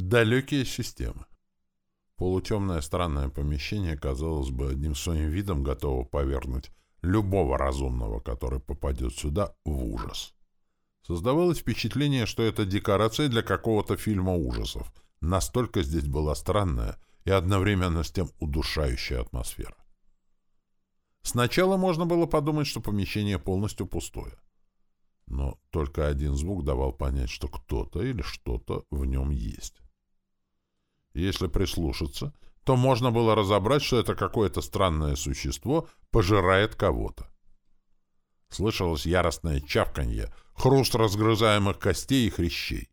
Далекие системы. Полутемное странное помещение, казалось бы, одним своим видом готово повернуть любого разумного, который попадет сюда, в ужас. Создавалось впечатление, что это декорация для какого-то фильма ужасов. Настолько здесь была странная и одновременно с тем удушающая атмосфера. Сначала можно было подумать, что помещение полностью пустое. Но только один звук давал понять, что кто-то или что-то в нем есть. Если прислушаться, то можно было разобрать, что это какое-то странное существо пожирает кого-то. Слышалось яростное чавканье, хруст разгрызаемых костей и хрящей.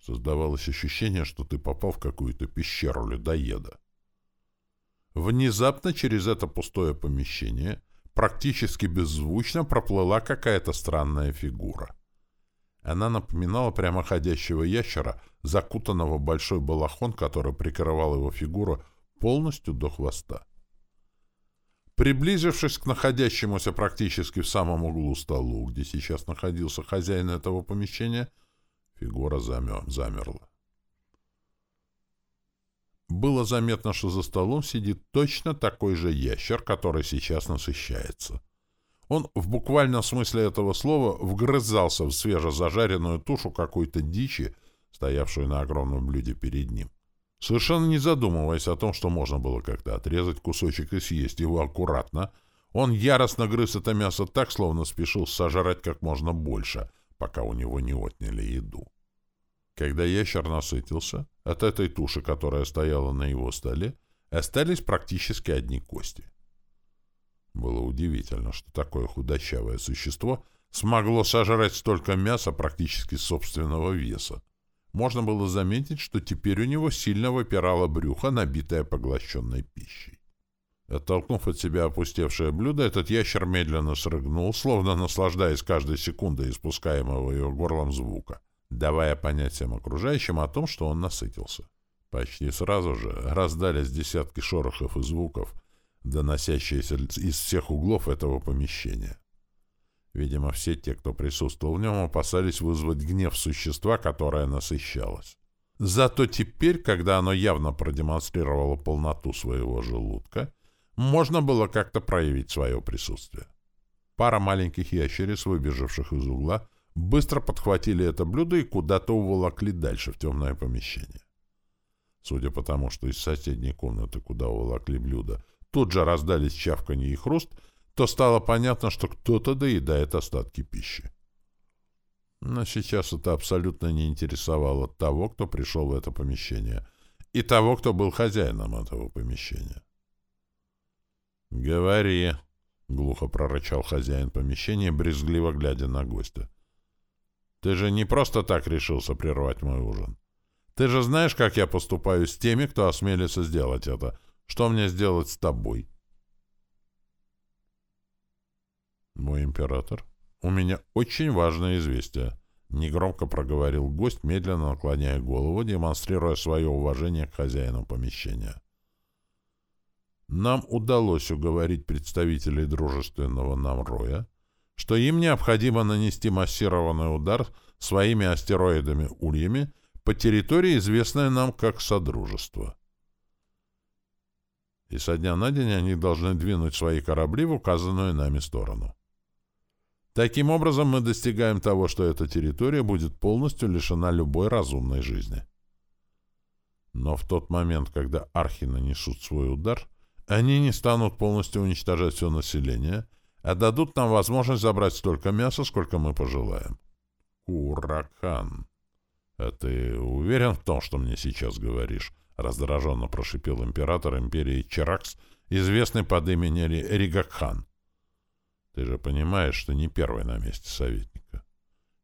Создавалось ощущение, что ты попал в какую-то пещеру людоеда. Внезапно через это пустое помещение практически беззвучно проплыла какая-то странная фигура. Она напоминала прямоходящего ящера, закутанного в большой балахон, который прикрывал его фигуру полностью до хвоста. Приблизившись к находящемуся практически в самом углу столу, где сейчас находился хозяин этого помещения, фигура замер, замерла. Было заметно, что за столом сидит точно такой же ящер, который сейчас насыщается. Он в буквальном смысле этого слова вгрызался в свежезажаренную тушу какой-то дичи, стоявшую на огромном блюде перед ним. Совершенно не задумываясь о том, что можно было как-то отрезать кусочек и съесть его аккуратно, он яростно грыз это мясо так, словно спешил сожрать как можно больше, пока у него не отняли еду. Когда ящер насытился, от этой туши, которая стояла на его столе, остались практически одни кости. Было удивительно, что такое худощавое существо смогло сожрать столько мяса практически собственного веса. Можно было заметить, что теперь у него сильно выпирало брюхо, набитое поглощенной пищей. Оттолкнув от себя опустевшее блюдо, этот ящер медленно срыгнул, словно наслаждаясь каждой секундой испускаемого его горлом звука давая понять всем окружающим о том, что он насытился. Почти сразу же раздались десятки шорохов и звуков, доносящиеся из всех углов этого помещения. Видимо, все те, кто присутствовал в нем, опасались вызвать гнев существа, которое насыщалось. Зато теперь, когда оно явно продемонстрировало полноту своего желудка, можно было как-то проявить свое присутствие. Пара маленьких ящериц, выбежавших из угла, быстро подхватили это блюдо и куда-то уволокли дальше, в темное помещение. Судя по тому, что из соседней комнаты, куда уволокли блюдо, тут же раздались чавканье и хруст, то стало понятно, что кто-то доедает остатки пищи. Но сейчас это абсолютно не интересовало того, кто пришел в это помещение, и того, кто был хозяином этого помещения. «Говори», — глухо прорычал хозяин помещения, брезгливо глядя на гостя. Ты же не просто так решился прервать мой ужин. Ты же знаешь, как я поступаю с теми, кто осмелится сделать это. Что мне сделать с тобой? Мой император, у меня очень важное известие. Негромко проговорил гость, медленно наклоняя голову, демонстрируя свое уважение к хозяину помещения. Нам удалось уговорить представителей дружественного нам роя, что им необходимо нанести массированный удар своими астероидами-ульями по территории, известной нам как Содружество. И со дня на день они должны двинуть свои корабли в указанную нами сторону. Таким образом, мы достигаем того, что эта территория будет полностью лишена любой разумной жизни. Но в тот момент, когда архи нанесут свой удар, они не станут полностью уничтожать все население — а дадут нам возможность забрать столько мяса, сколько мы пожелаем. Куракан. А ты уверен в том, что мне сейчас говоришь? Раздраженно прошипел император империи Чаракс, известный под именем Ригакхан. Ты же понимаешь, что не первый на месте советника.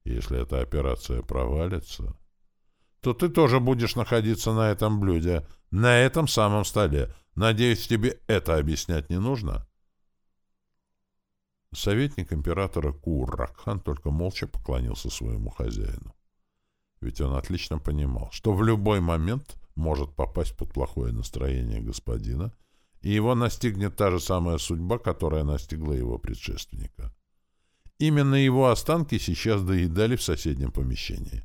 Если эта операция провалится, то ты тоже будешь находиться на этом блюде, на этом самом столе. Надеюсь, тебе это объяснять не нужно? — Советник императора Курракхан только молча поклонился своему хозяину. Ведь он отлично понимал, что в любой момент может попасть под плохое настроение господина, и его настигнет та же самая судьба, которая настигла его предшественника. Именно его останки сейчас доедали в соседнем помещении.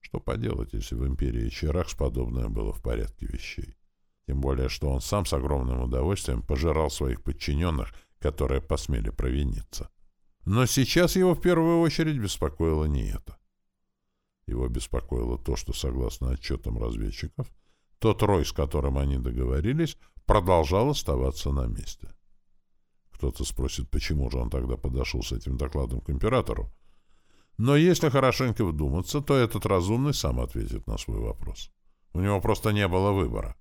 Что поделать, если в империи Чиракс подобное было в порядке вещей? Тем более, что он сам с огромным удовольствием пожирал своих подчиненных, которые посмели провиниться. Но сейчас его в первую очередь беспокоило не это. Его беспокоило то, что, согласно отчетам разведчиков, тот рой, с которым они договорились, продолжал оставаться на месте. Кто-то спросит, почему же он тогда подошел с этим докладом к императору. Но если хорошенько вдуматься, то этот разумный сам ответит на свой вопрос. У него просто не было выбора.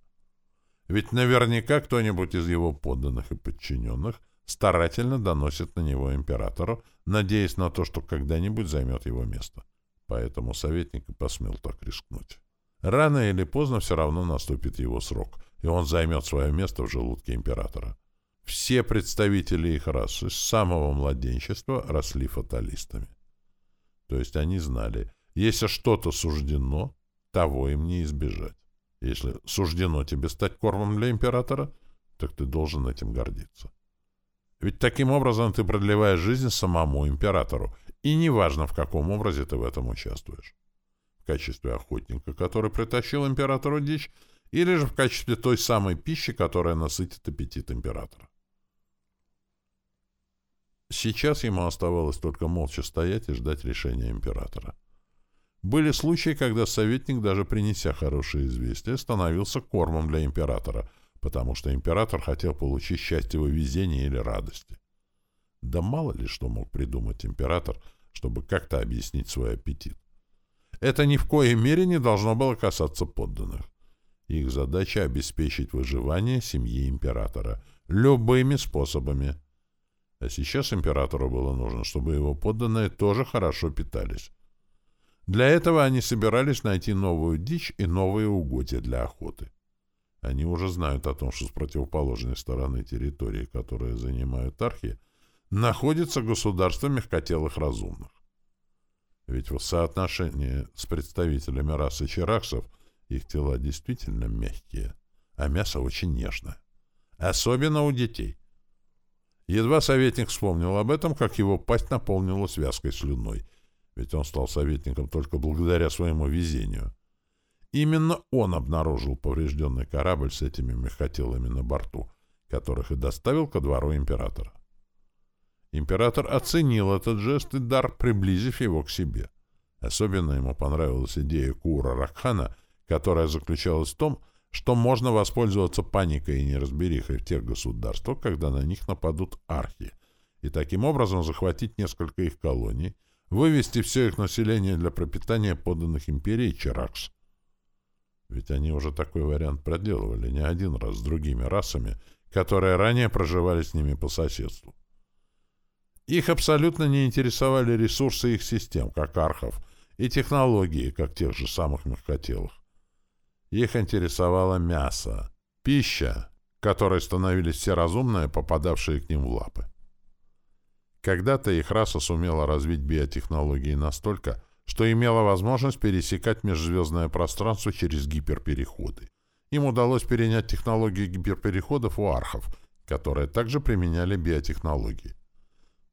Ведь наверняка кто-нибудь из его подданных и подчиненных старательно доносит на него императору, надеясь на то, что когда-нибудь займет его место. Поэтому советник и посмел так рискнуть. Рано или поздно все равно наступит его срок, и он займет свое место в желудке императора. Все представители их расы с самого младенчества росли фаталистами. То есть они знали, если что-то суждено, того им не избежать. Если суждено тебе стать кормом для императора, так ты должен этим гордиться. Ведь таким образом ты продлеваешь жизнь самому императору, и неважно, в каком образе ты в этом участвуешь. В качестве охотника, который притащил императору дичь, или же в качестве той самой пищи, которая насытит аппетит императора. Сейчас ему оставалось только молча стоять и ждать решения императора. Были случаи, когда советник, даже принеся хорошее известие, становился кормом для императора, потому что император хотел получить счастье везения или радости. Да мало ли что мог придумать император, чтобы как-то объяснить свой аппетит. Это ни в коей мере не должно было касаться подданных. Их задача — обеспечить выживание семьи императора любыми способами. А сейчас императору было нужно, чтобы его подданные тоже хорошо питались. Для этого они собирались найти новую дичь и новые угодья для охоты. Они уже знают о том, что с противоположной стороны территории, которые занимают архи, находится государство мягкотелых разумных. Ведь в соотношении с представителями расы чараксов их тела действительно мягкие, а мясо очень нежное. Особенно у детей. Едва советник вспомнил об этом, как его пасть наполнилась вязкой слюной — ведь он стал советником только благодаря своему везению. Именно он обнаружил поврежденный корабль с этими мехотелами на борту, которых и доставил ко двору императора. Император оценил этот жест и дар, приблизив его к себе. Особенно ему понравилась идея Кура Ракхана, которая заключалась в том, что можно воспользоваться паникой и неразберихой в тех государствах, когда на них нападут архи, и таким образом захватить несколько их колоний — вывести все их население для пропитания подданных империи Чаракс. Ведь они уже такой вариант проделывали не один раз с другими расами, которые ранее проживали с ними по соседству. Их абсолютно не интересовали ресурсы их систем, как архов, и технологии, как тех же самых мягкотелых. Их интересовало мясо, пища, которой становились все разумные, попадавшие к ним в лапы. Когда-то их раса сумела развить биотехнологии настолько, что имела возможность пересекать межзвездное пространство через гиперпереходы. Им удалось перенять технологии гиперпереходов у архов, которые также применяли биотехнологии.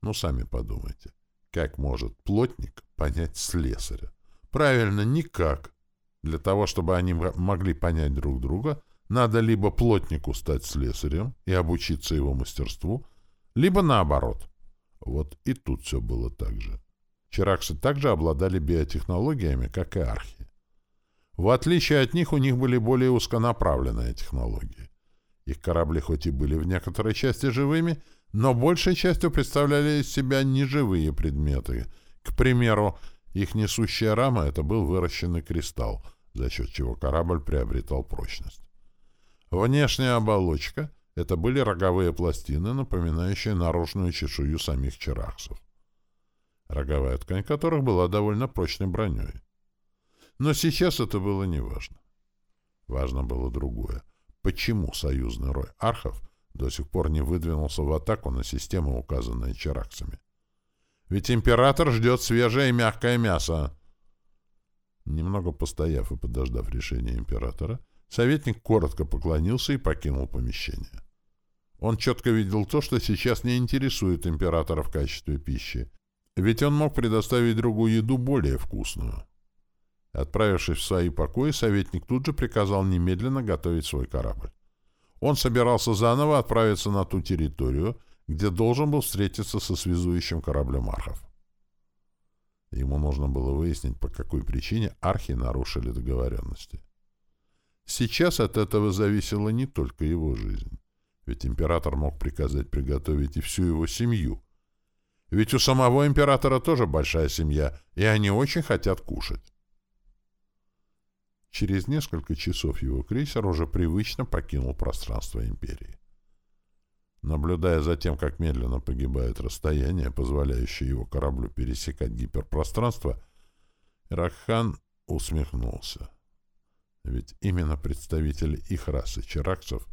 Ну, сами подумайте, как может плотник понять слесаря? Правильно, никак. Для того, чтобы они могли понять друг друга, надо либо плотнику стать слесарем и обучиться его мастерству, либо наоборот – вот и тут все было так же. Чараксы также обладали биотехнологиями, как и архи. В отличие от них, у них были более узконаправленные технологии. Их корабли хоть и были в некоторой части живыми, но большей частью представляли из себя неживые предметы. К примеру, их несущая рама — это был выращенный кристалл, за счет чего корабль приобретал прочность. Внешняя оболочка это были роговые пластины, напоминающие наружную чешую самих черахсов, роговая ткань которых была довольно прочной броней. Но сейчас это было не важно. Важно было другое. Почему союзный рой архов до сих пор не выдвинулся в атаку на системы, указанные чераксами? Ведь император ждет свежее и мягкое мясо. Немного постояв и подождав решения императора, советник коротко поклонился и покинул помещение. Он четко видел то, что сейчас не интересует императора в качестве пищи, ведь он мог предоставить другую еду более вкусную. Отправившись в свои покои, советник тут же приказал немедленно готовить свой корабль. Он собирался заново отправиться на ту территорию, где должен был встретиться со связующим кораблем архов. Ему нужно было выяснить, по какой причине архи нарушили договоренности. Сейчас от этого зависела не только его жизнь, ведь император мог приказать приготовить и всю его семью. Ведь у самого императора тоже большая семья, и они очень хотят кушать. Через несколько часов его крейсер уже привычно покинул пространство империи. Наблюдая за тем, как медленно погибает расстояние, позволяющее его кораблю пересекать гиперпространство, Раххан усмехнулся. Ведь именно представители их расы чиракцев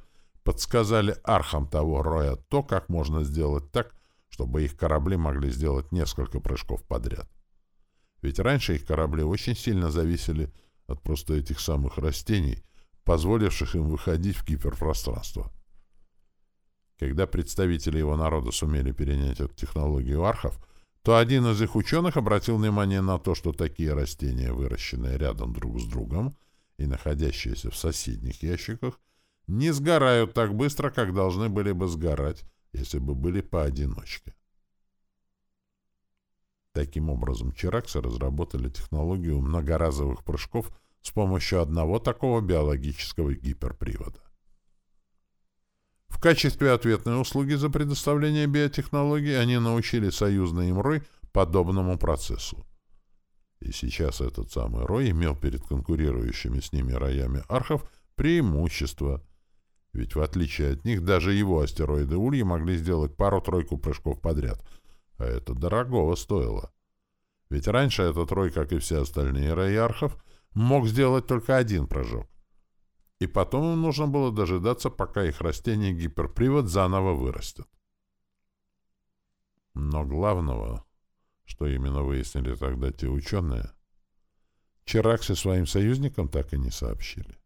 подсказали архам того роя то, как можно сделать так, чтобы их корабли могли сделать несколько прыжков подряд. Ведь раньше их корабли очень сильно зависели от просто этих самых растений, позволивших им выходить в гиперпространство. Когда представители его народа сумели перенять эту технологию архов, то один из их ученых обратил внимание на то, что такие растения, выращенные рядом друг с другом и находящиеся в соседних ящиках, не сгорают так быстро, как должны были бы сгорать, если бы были поодиночке. Таким образом, чираксы разработали технологию многоразовых прыжков с помощью одного такого биологического гиперпривода. В качестве ответной услуги за предоставление биотехнологий они научили союзный им Рой подобному процессу. И сейчас этот самый Рой имел перед конкурирующими с ними роями архов преимущество, ведь в отличие от них даже его астероиды Ульи могли сделать пару-тройку прыжков подряд, а это дорогого стоило. Ведь раньше этот Рой, как и все остальные рои архов, мог сделать только один прыжок и потом им нужно было дожидаться, пока их растение гиперпривод заново вырастет. Но главного, что именно выяснили тогда те ученые, Чираксы своим союзникам так и не сообщили.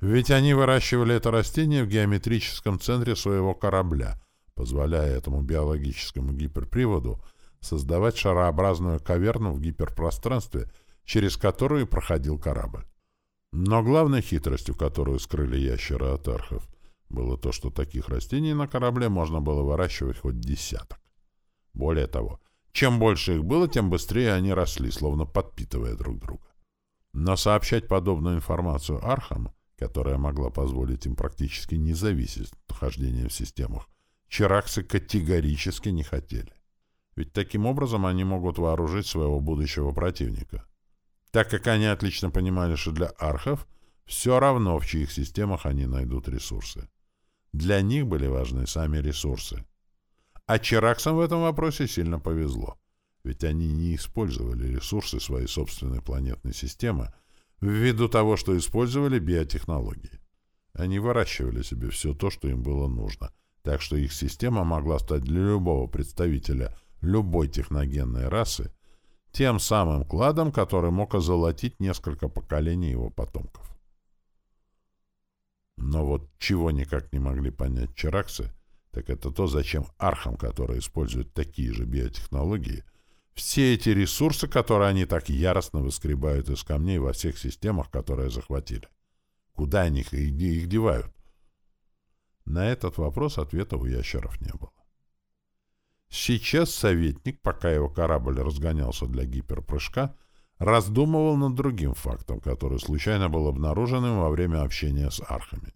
Ведь они выращивали это растение в геометрическом центре своего корабля, позволяя этому биологическому гиперприводу создавать шарообразную каверну в гиперпространстве, через которую проходил корабль. Но главной хитростью, которую скрыли ящеры от архов, было то, что таких растений на корабле можно было выращивать хоть десяток. Более того, чем больше их было, тем быстрее они росли, словно подпитывая друг друга. Но сообщать подобную информацию архам, которая могла позволить им практически не зависеть от нахождения в системах, чараксы категорически не хотели. Ведь таким образом они могут вооружить своего будущего противника так как они отлично понимали, что для архов все равно, в чьих системах они найдут ресурсы. Для них были важны сами ресурсы. А Чираксам в этом вопросе сильно повезло, ведь они не использовали ресурсы своей собственной планетной системы ввиду того, что использовали биотехнологии. Они выращивали себе все то, что им было нужно, так что их система могла стать для любого представителя любой техногенной расы тем самым кладом, который мог озолотить несколько поколений его потомков. Но вот чего никак не могли понять чараксы, так это то, зачем архам, которые используют такие же биотехнологии, все эти ресурсы, которые они так яростно выскребают из камней во всех системах, которые захватили. Куда они их, их девают? На этот вопрос ответа у ящеров не было. Сейчас советник, пока его корабль разгонялся для гиперпрыжка, раздумывал над другим фактом, который случайно был обнаружен им во время общения с архами.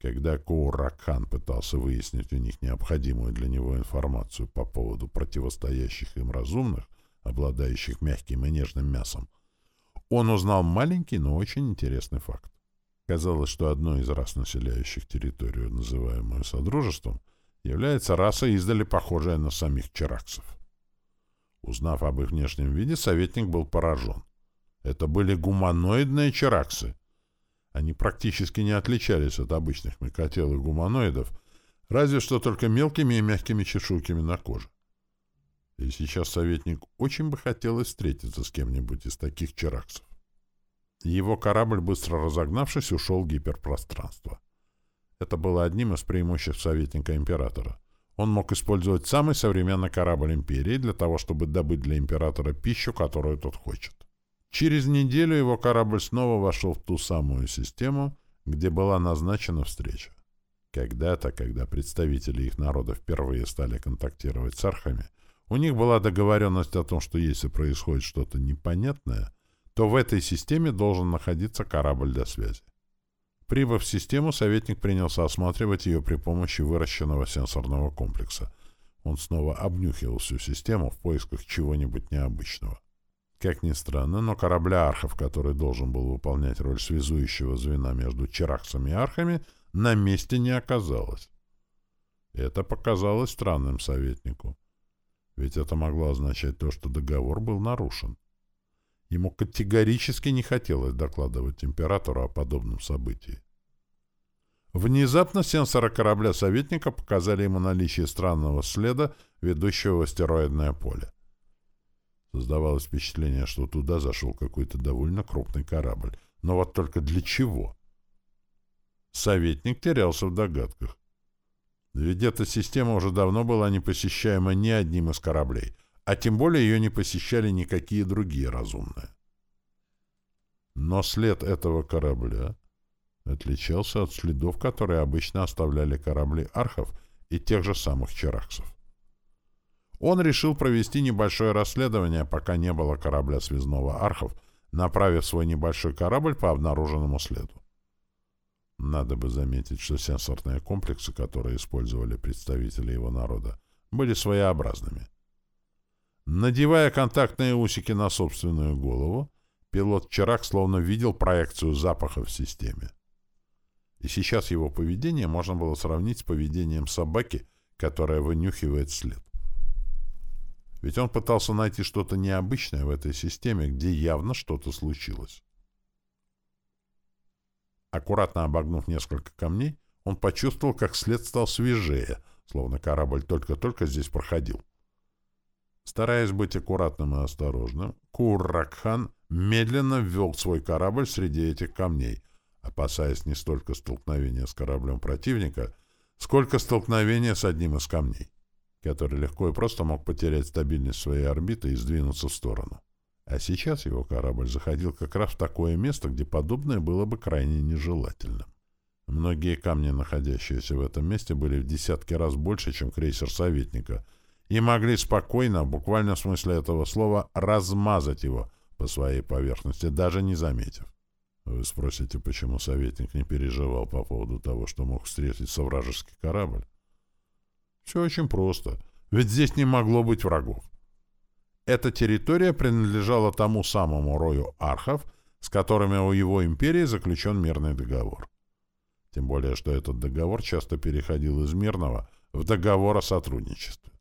Когда Коуракхан пытался выяснить у них необходимую для него информацию по поводу противостоящих им разумных, обладающих мягким и нежным мясом, он узнал маленький, но очень интересный факт. Казалось, что одной из рас, населяющих территорию, называемую Содружеством, является раса, издали похожая на самих чараксов. Узнав об их внешнем виде, советник был поражен. Это были гуманоидные чараксы. Они практически не отличались от обычных мягкотелых гуманоидов, разве что только мелкими и мягкими чешуйками на коже. И сейчас советник очень бы хотелось встретиться с кем-нибудь из таких чараксов. Его корабль, быстро разогнавшись, ушел в гиперпространство. Это было одним из преимуществ советника императора. Он мог использовать самый современный корабль империи для того, чтобы добыть для императора пищу, которую тот хочет. Через неделю его корабль снова вошел в ту самую систему, где была назначена встреча. Когда-то, когда представители их народа впервые стали контактировать с архами, у них была договоренность о том, что если происходит что-то непонятное, то в этой системе должен находиться корабль для связи. Прибыв в систему, советник принялся осматривать ее при помощи выращенного сенсорного комплекса. Он снова обнюхивал всю систему в поисках чего-нибудь необычного. Как ни странно, но корабля архов, который должен был выполнять роль связующего звена между чераксами и архами, на месте не оказалось. Это показалось странным советнику. Ведь это могло означать то, что договор был нарушен. Ему категорически не хотелось докладывать императору о подобном событии. Внезапно сенсоры корабля советника показали ему наличие странного следа, ведущего в астероидное поле. Создавалось впечатление, что туда зашел какой-то довольно крупный корабль. Но вот только для чего? Советник терялся в догадках. Ведь эта система уже давно была не посещаема ни одним из кораблей, а тем более ее не посещали никакие другие разумные. Но след этого корабля отличался от следов, которые обычно оставляли корабли архов и тех же самых чераксов. Он решил провести небольшое расследование, пока не было корабля связного архов, направив свой небольшой корабль по обнаруженному следу. Надо бы заметить, что сенсорные комплексы, которые использовали представители его народа, были своеобразными. Надевая контактные усики на собственную голову, пилот Чирак словно видел проекцию запаха в системе. И сейчас его поведение можно было сравнить с поведением собаки, которая вынюхивает след. Ведь он пытался найти что-то необычное в этой системе, где явно что-то случилось. Аккуратно обогнув несколько камней, он почувствовал, как след стал свежее, словно корабль только-только здесь проходил. Стараясь быть аккуратным и осторожным, Курракхан медленно ввел свой корабль среди этих камней, опасаясь не столько столкновения с кораблем противника, сколько столкновения с одним из камней, который легко и просто мог потерять стабильность своей орбиты и сдвинуться в сторону. А сейчас его корабль заходил как раз в такое место, где подобное было бы крайне нежелательным. Многие камни, находящиеся в этом месте, были в десятки раз больше, чем крейсер советника, и могли спокойно, буквально в смысле этого слова, размазать его по своей поверхности, даже не заметив. Вы спросите, почему советник не переживал по поводу того, что мог встретиться вражеский корабль? Все очень просто, ведь здесь не могло быть врагов. Эта территория принадлежала тому самому рою архов, с которыми у его империи заключен мирный договор. Тем более, что этот договор часто переходил из мирного в договор о сотрудничестве.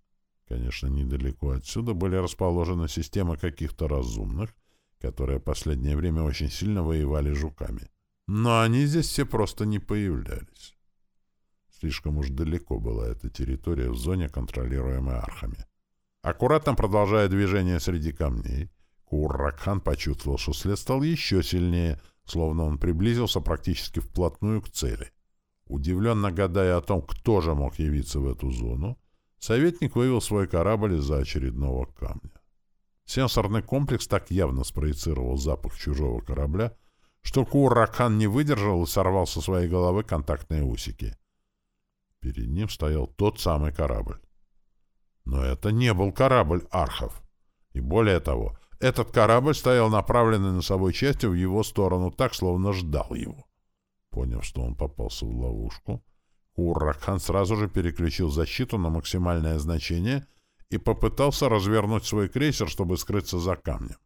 Конечно, недалеко отсюда были расположены системы каких-то разумных, которые в последнее время очень сильно воевали жуками. Но они здесь все просто не появлялись. Слишком уж далеко была эта территория в зоне, контролируемой архами. Аккуратно продолжая движение среди камней, Курракхан почувствовал, что след стал еще сильнее, словно он приблизился практически вплотную к цели. Удивленно гадая о том, кто же мог явиться в эту зону, Советник вывел свой корабль из-за очередного камня. Сенсорный комплекс так явно спроецировал запах чужого корабля, что Куракан не выдержал и сорвал со своей головы контактные усики. Перед ним стоял тот самый корабль. Но это не был корабль архов. И более того, этот корабль стоял направленный носовой частью в его сторону так, словно ждал его. Поняв, что он попался в ловушку, Урракхан сразу же переключил защиту на максимальное значение и попытался развернуть свой крейсер, чтобы скрыться за камнем.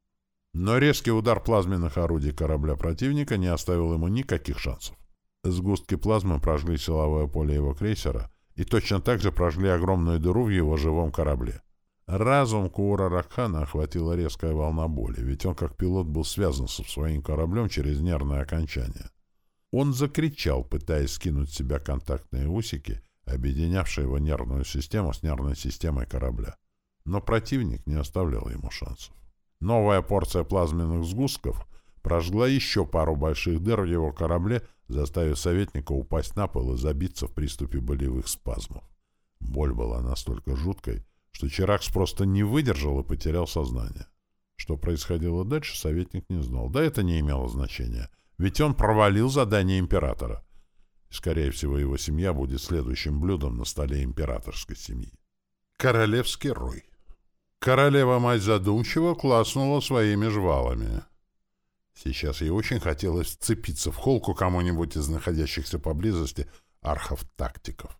Но резкий удар плазменных орудий корабля противника не оставил ему никаких шансов. Сгустки плазмы прожгли силовое поле его крейсера и точно так же прожгли огромную дыру в его живом корабле. Разум Куура Ракхана охватила резкая волна боли, ведь он как пилот был связан со своим кораблем через нервное окончание. Он закричал, пытаясь скинуть с себя контактные усики, объединявшие его нервную систему с нервной системой корабля. Но противник не оставлял ему шансов. Новая порция плазменных сгустков прожгла еще пару больших дыр в его корабле, заставив советника упасть на пол и забиться в приступе болевых спазмов. Боль была настолько жуткой, что Чиракс просто не выдержал и потерял сознание. Что происходило дальше, советник не знал. Да это не имело значения. Ведь он провалил задание императора. Скорее всего, его семья будет следующим блюдом на столе императорской семьи. Королевский рой. Королева-мать задумчиво класнула своими жвалами. Сейчас ей очень хотелось вцепиться в холку кому-нибудь из находящихся поблизости архов-тактиков.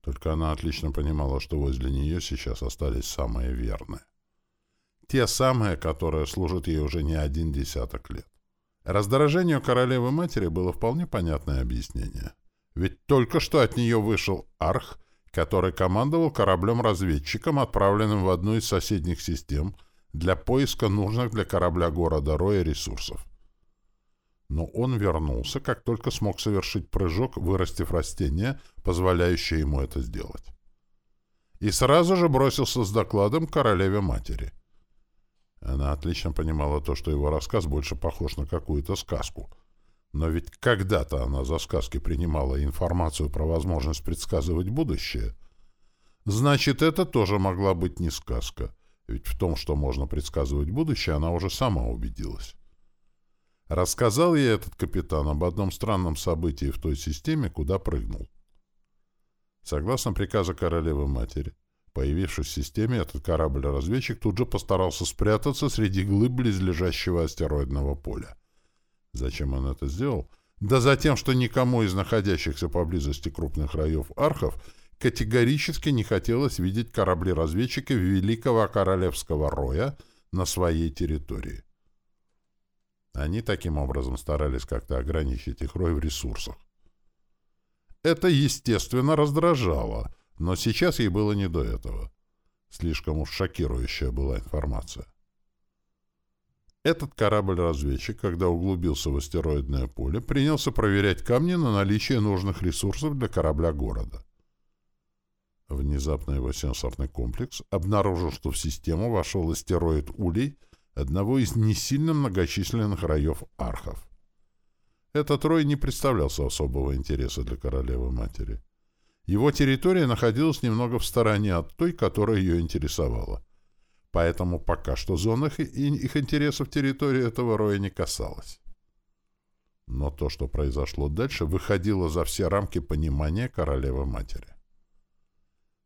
Только она отлично понимала, что возле нее сейчас остались самые верные. Те самые, которые служат ей уже не один десяток лет. Раздражению королевы-матери было вполне понятное объяснение. Ведь только что от нее вышел арх, который командовал кораблем-разведчиком, отправленным в одну из соседних систем для поиска нужных для корабля города Роя ресурсов. Но он вернулся, как только смог совершить прыжок, вырастив растение, позволяющее ему это сделать. И сразу же бросился с докладом королеве-матери. Она отлично понимала то, что его рассказ больше похож на какую-то сказку. Но ведь когда-то она за сказки принимала информацию про возможность предсказывать будущее. Значит, это тоже могла быть не сказка — ведь в том, что можно предсказывать будущее, она уже сама убедилась. Рассказал ей этот капитан об одном странном событии в той системе, куда прыгнул. Согласно приказу королевы-матери, появившись в системе, этот корабль-разведчик тут же постарался спрятаться среди глыб близлежащего астероидного поля. Зачем он это сделал? Да за тем, что никому из находящихся поблизости крупных раев архов категорически не хотелось видеть корабли-разведчика Великого Королевского Роя на своей территории. Они таким образом старались как-то ограничить их рой в ресурсах. Это, естественно, раздражало, но сейчас ей было не до этого. Слишком уж шокирующая была информация. Этот корабль-разведчик, когда углубился в астероидное поле, принялся проверять камни на наличие нужных ресурсов для корабля города. Внезапно его сенсорный комплекс обнаружил, что в систему вошел астероид Улей, одного из не сильно многочисленных раев архов. Этот рой не представлялся особого интереса для королевы-матери. Его территория находилась немного в стороне от той, которая ее интересовала. Поэтому пока что зон их, их интересов территории этого роя не касалась. Но то, что произошло дальше, выходило за все рамки понимания королевы-матери.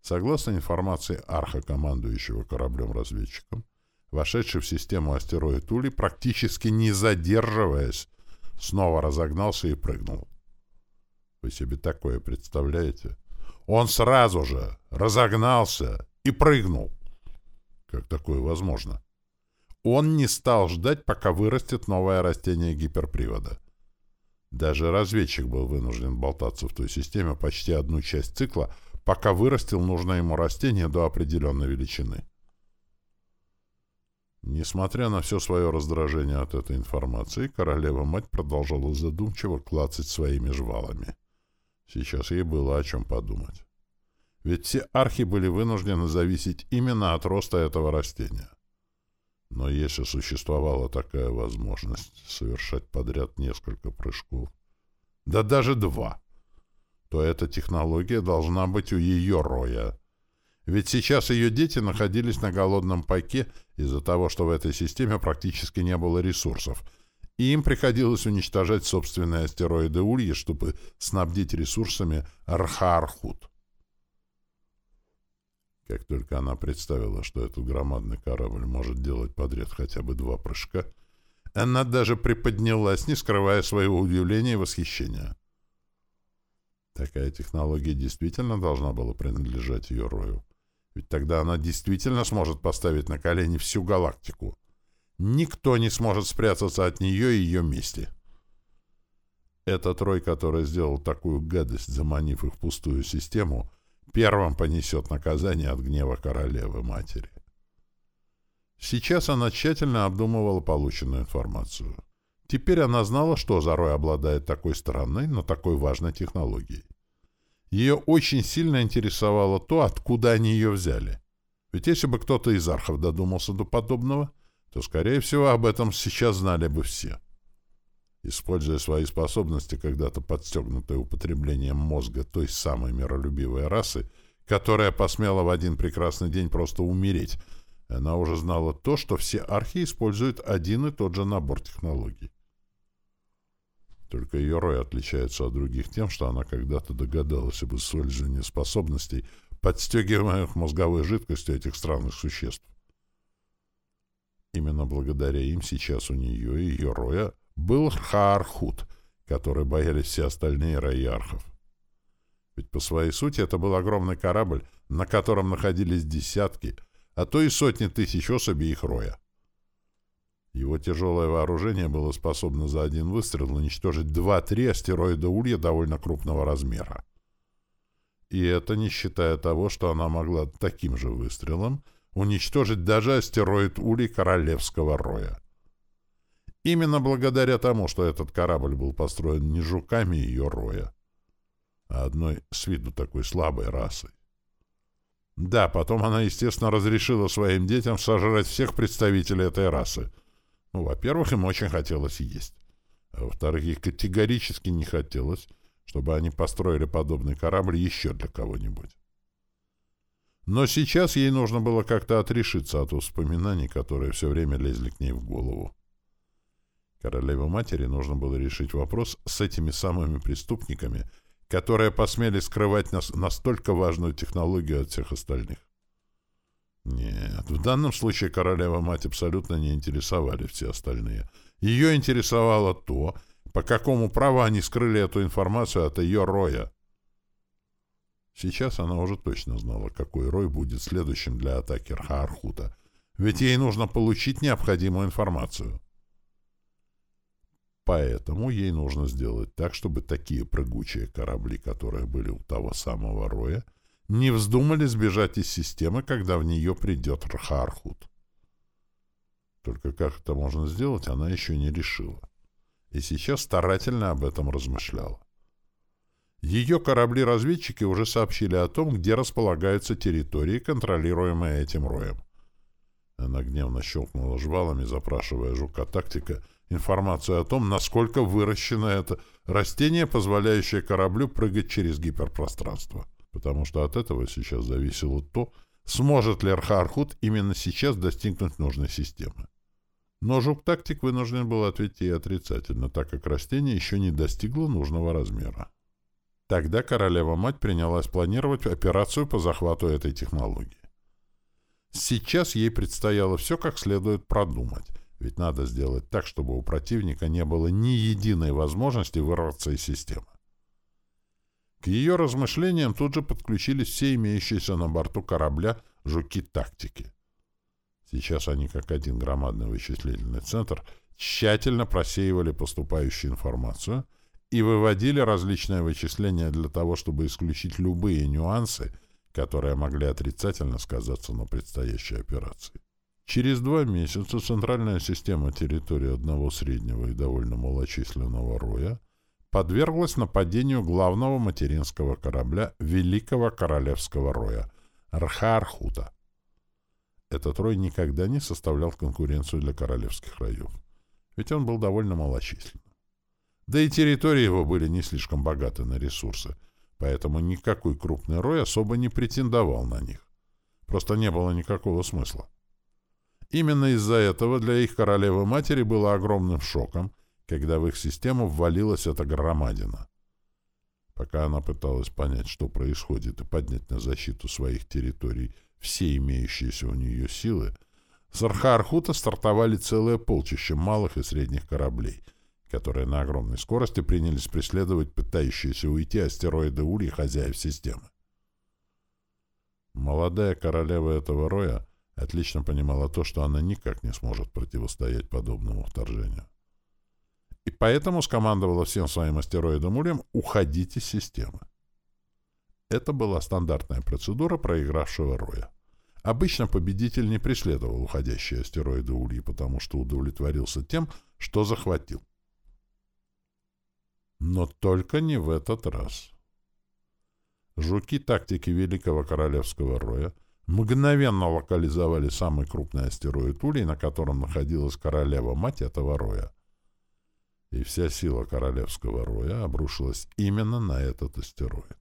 Согласно информации арха, командующего кораблем-разведчиком, вошедший в систему астероид Ули, практически не задерживаясь, снова разогнался и прыгнул. Вы себе такое представляете? Он сразу же разогнался и прыгнул. Как такое возможно? Он не стал ждать, пока вырастет новое растение гиперпривода. Даже разведчик был вынужден болтаться в той системе почти одну часть цикла, пока вырастил нужное ему растение до определенной величины. Несмотря на все свое раздражение от этой информации, королева-мать продолжала задумчиво клацать своими жвалами. Сейчас ей было о чем подумать. Ведь все архи были вынуждены зависеть именно от роста этого растения. Но если существовала такая возможность совершать подряд несколько прыжков, да даже два, то эта технология должна быть у ее роя. Ведь сейчас ее дети находились на голодном пайке из-за того, что в этой системе практически не было ресурсов, и им приходилось уничтожать собственные астероиды Ульи, чтобы снабдить ресурсами Архаархут. Как только она представила, что этот громадный корабль может делать подряд хотя бы два прыжка, она даже приподнялась, не скрывая своего удивления и восхищения. Такая технология действительно должна была принадлежать ее рою. Ведь тогда она действительно сможет поставить на колени всю галактику. Никто не сможет спрятаться от нее и ее мести. Этот рой, который сделал такую гадость, заманив их в пустую систему, первым понесет наказание от гнева королевы-матери. Сейчас она тщательно обдумывала полученную информацию. Теперь она знала, что Зарой обладает такой странной, но такой важной технологией. Ее очень сильно интересовало то, откуда они ее взяли. Ведь если бы кто-то из архов додумался до подобного, то, скорее всего, об этом сейчас знали бы все. Используя свои способности, когда-то подстегнутые употреблением мозга той самой миролюбивой расы, которая посмела в один прекрасный день просто умереть, Она уже знала то, что все архи используют один и тот же набор технологий. Только ее рой отличается от других тем, что она когда-то догадалась об использовании способностей, подстегиваемых мозговой жидкостью этих странных существ. Именно благодаря им сейчас у нее и ее роя был Хаархут, который боялись все остальные рои архов. Ведь по своей сути это был огромный корабль, на котором находились десятки, а то и сотни тысяч особей их роя. Его тяжелое вооружение было способно за один выстрел уничтожить два-три астероида Улья довольно крупного размера. И это не считая того, что она могла таким же выстрелом уничтожить даже астероид Улей Королевского Роя. Именно благодаря тому, что этот корабль был построен не жуками ее Роя, а одной с виду такой слабой расой. Да, потом она, естественно, разрешила своим детям сожрать всех представителей этой расы. Ну, во-первых, им очень хотелось есть. А во-вторых, их категорически не хотелось, чтобы они построили подобный корабль еще для кого-нибудь. Но сейчас ей нужно было как-то отрешиться от воспоминаний, которые все время лезли к ней в голову. Королеве-матери нужно было решить вопрос с этими самыми преступниками, которые посмели скрывать нас настолько важную технологию от всех остальных. Нет, в данном случае королева-мать абсолютно не интересовали все остальные. Ее интересовало то, по какому праву они скрыли эту информацию от ее роя. Сейчас она уже точно знала, какой рой будет следующим для атаки Рхаархута, ведь ей нужно получить необходимую информацию. Поэтому ей нужно сделать так, чтобы такие прыгучие корабли, которые были у того самого роя, не вздумали сбежать из системы, когда в нее придет Рхаархут. Только как это можно сделать, она еще не решила. И сейчас старательно об этом размышляла. Ее корабли-разведчики уже сообщили о том, где располагаются территории, контролируемые этим роем. Она гневно щелкнула жвалами, запрашивая жука-тактика информацию о том, насколько выращено это растение, позволяющее кораблю прыгать через гиперпространство. Потому что от этого сейчас зависело то, сможет ли Архархут именно сейчас достигнуть нужной системы. Но жук-тактик вынужден был ответить ей отрицательно, так как растение еще не достигло нужного размера. Тогда королева-мать принялась планировать операцию по захвату этой технологии. Сейчас ей предстояло все как следует продумать, ведь надо сделать так, чтобы у противника не было ни единой возможности вырваться из системы. К ее размышлениям тут же подключились все имеющиеся на борту корабля жуки-тактики. Сейчас они, как один громадный вычислительный центр, тщательно просеивали поступающую информацию — и выводили различные вычисления для того, чтобы исключить любые нюансы, которые могли отрицательно сказаться на предстоящей операции. Через два месяца центральная система территории одного среднего и довольно малочисленного роя подверглась нападению главного материнского корабля Великого Королевского роя Рхаархута. Этот рой никогда не составлял конкуренцию для королевских роев, ведь он был довольно малочисленным. Да и территории его были не слишком богаты на ресурсы, поэтому никакой крупный рой особо не претендовал на них. Просто не было никакого смысла. Именно из-за этого для их королевы-матери было огромным шоком, когда в их систему ввалилась эта громадина. Пока она пыталась понять, что происходит, и поднять на защиту своих территорий все имеющиеся у нее силы, с Архаархута стартовали целое полчище малых и средних кораблей — которые на огромной скорости принялись преследовать пытающиеся уйти астероиды Ули хозяев системы. Молодая королева этого роя отлично понимала то, что она никак не сможет противостоять подобному вторжению. И поэтому скомандовала всем своим астероидам Ульям уходить из системы. Это была стандартная процедура проигравшего роя. Обычно победитель не преследовал уходящие астероиды Ульи, потому что удовлетворился тем, что захватил. Но только не в этот раз. Жуки тактики Великого Королевского Роя мгновенно локализовали самый крупный астероид Улей, на котором находилась королева-мать этого роя. И вся сила Королевского Роя обрушилась именно на этот астероид.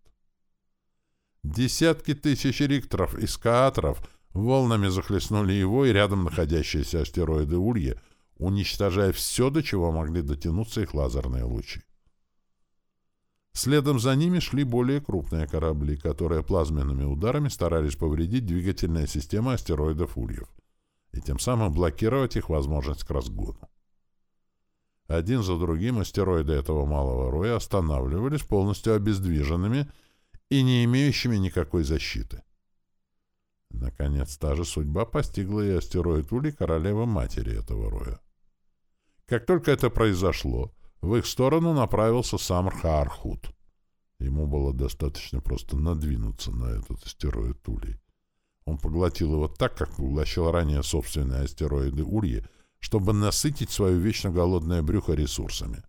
Десятки тысяч рикторов и скааторов волнами захлестнули его и рядом находящиеся астероиды Улья, уничтожая все, до чего могли дотянуться их лазерные лучи. Следом за ними шли более крупные корабли, которые плазменными ударами старались повредить двигательные системы астероидов Ульев и тем самым блокировать их возможность к разгону. Один за другим астероиды этого малого роя останавливались полностью обездвиженными и не имеющими никакой защиты. Наконец, та же судьба постигла и астероид Ули королевы-матери этого роя. Как только это произошло, в их сторону направился сам Рхаархут. Ему было достаточно просто надвинуться на этот астероид Улей. Он поглотил его так, как поглощал ранее собственные астероиды Ульи, чтобы насытить свое вечно голодное брюхо ресурсами.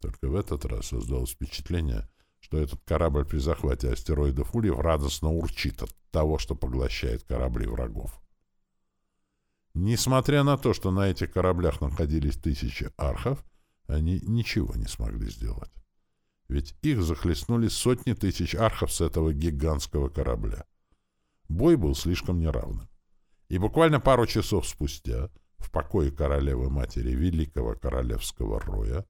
Только в этот раз создалось впечатление, что этот корабль при захвате астероидов Ульев радостно урчит от того, что поглощает корабли врагов. Несмотря на то, что на этих кораблях находились тысячи архов, они ничего не смогли сделать. Ведь их захлестнули сотни тысяч архов с этого гигантского корабля. Бой был слишком неравным. И буквально пару часов спустя, в покое королевы-матери Великого Королевского Роя,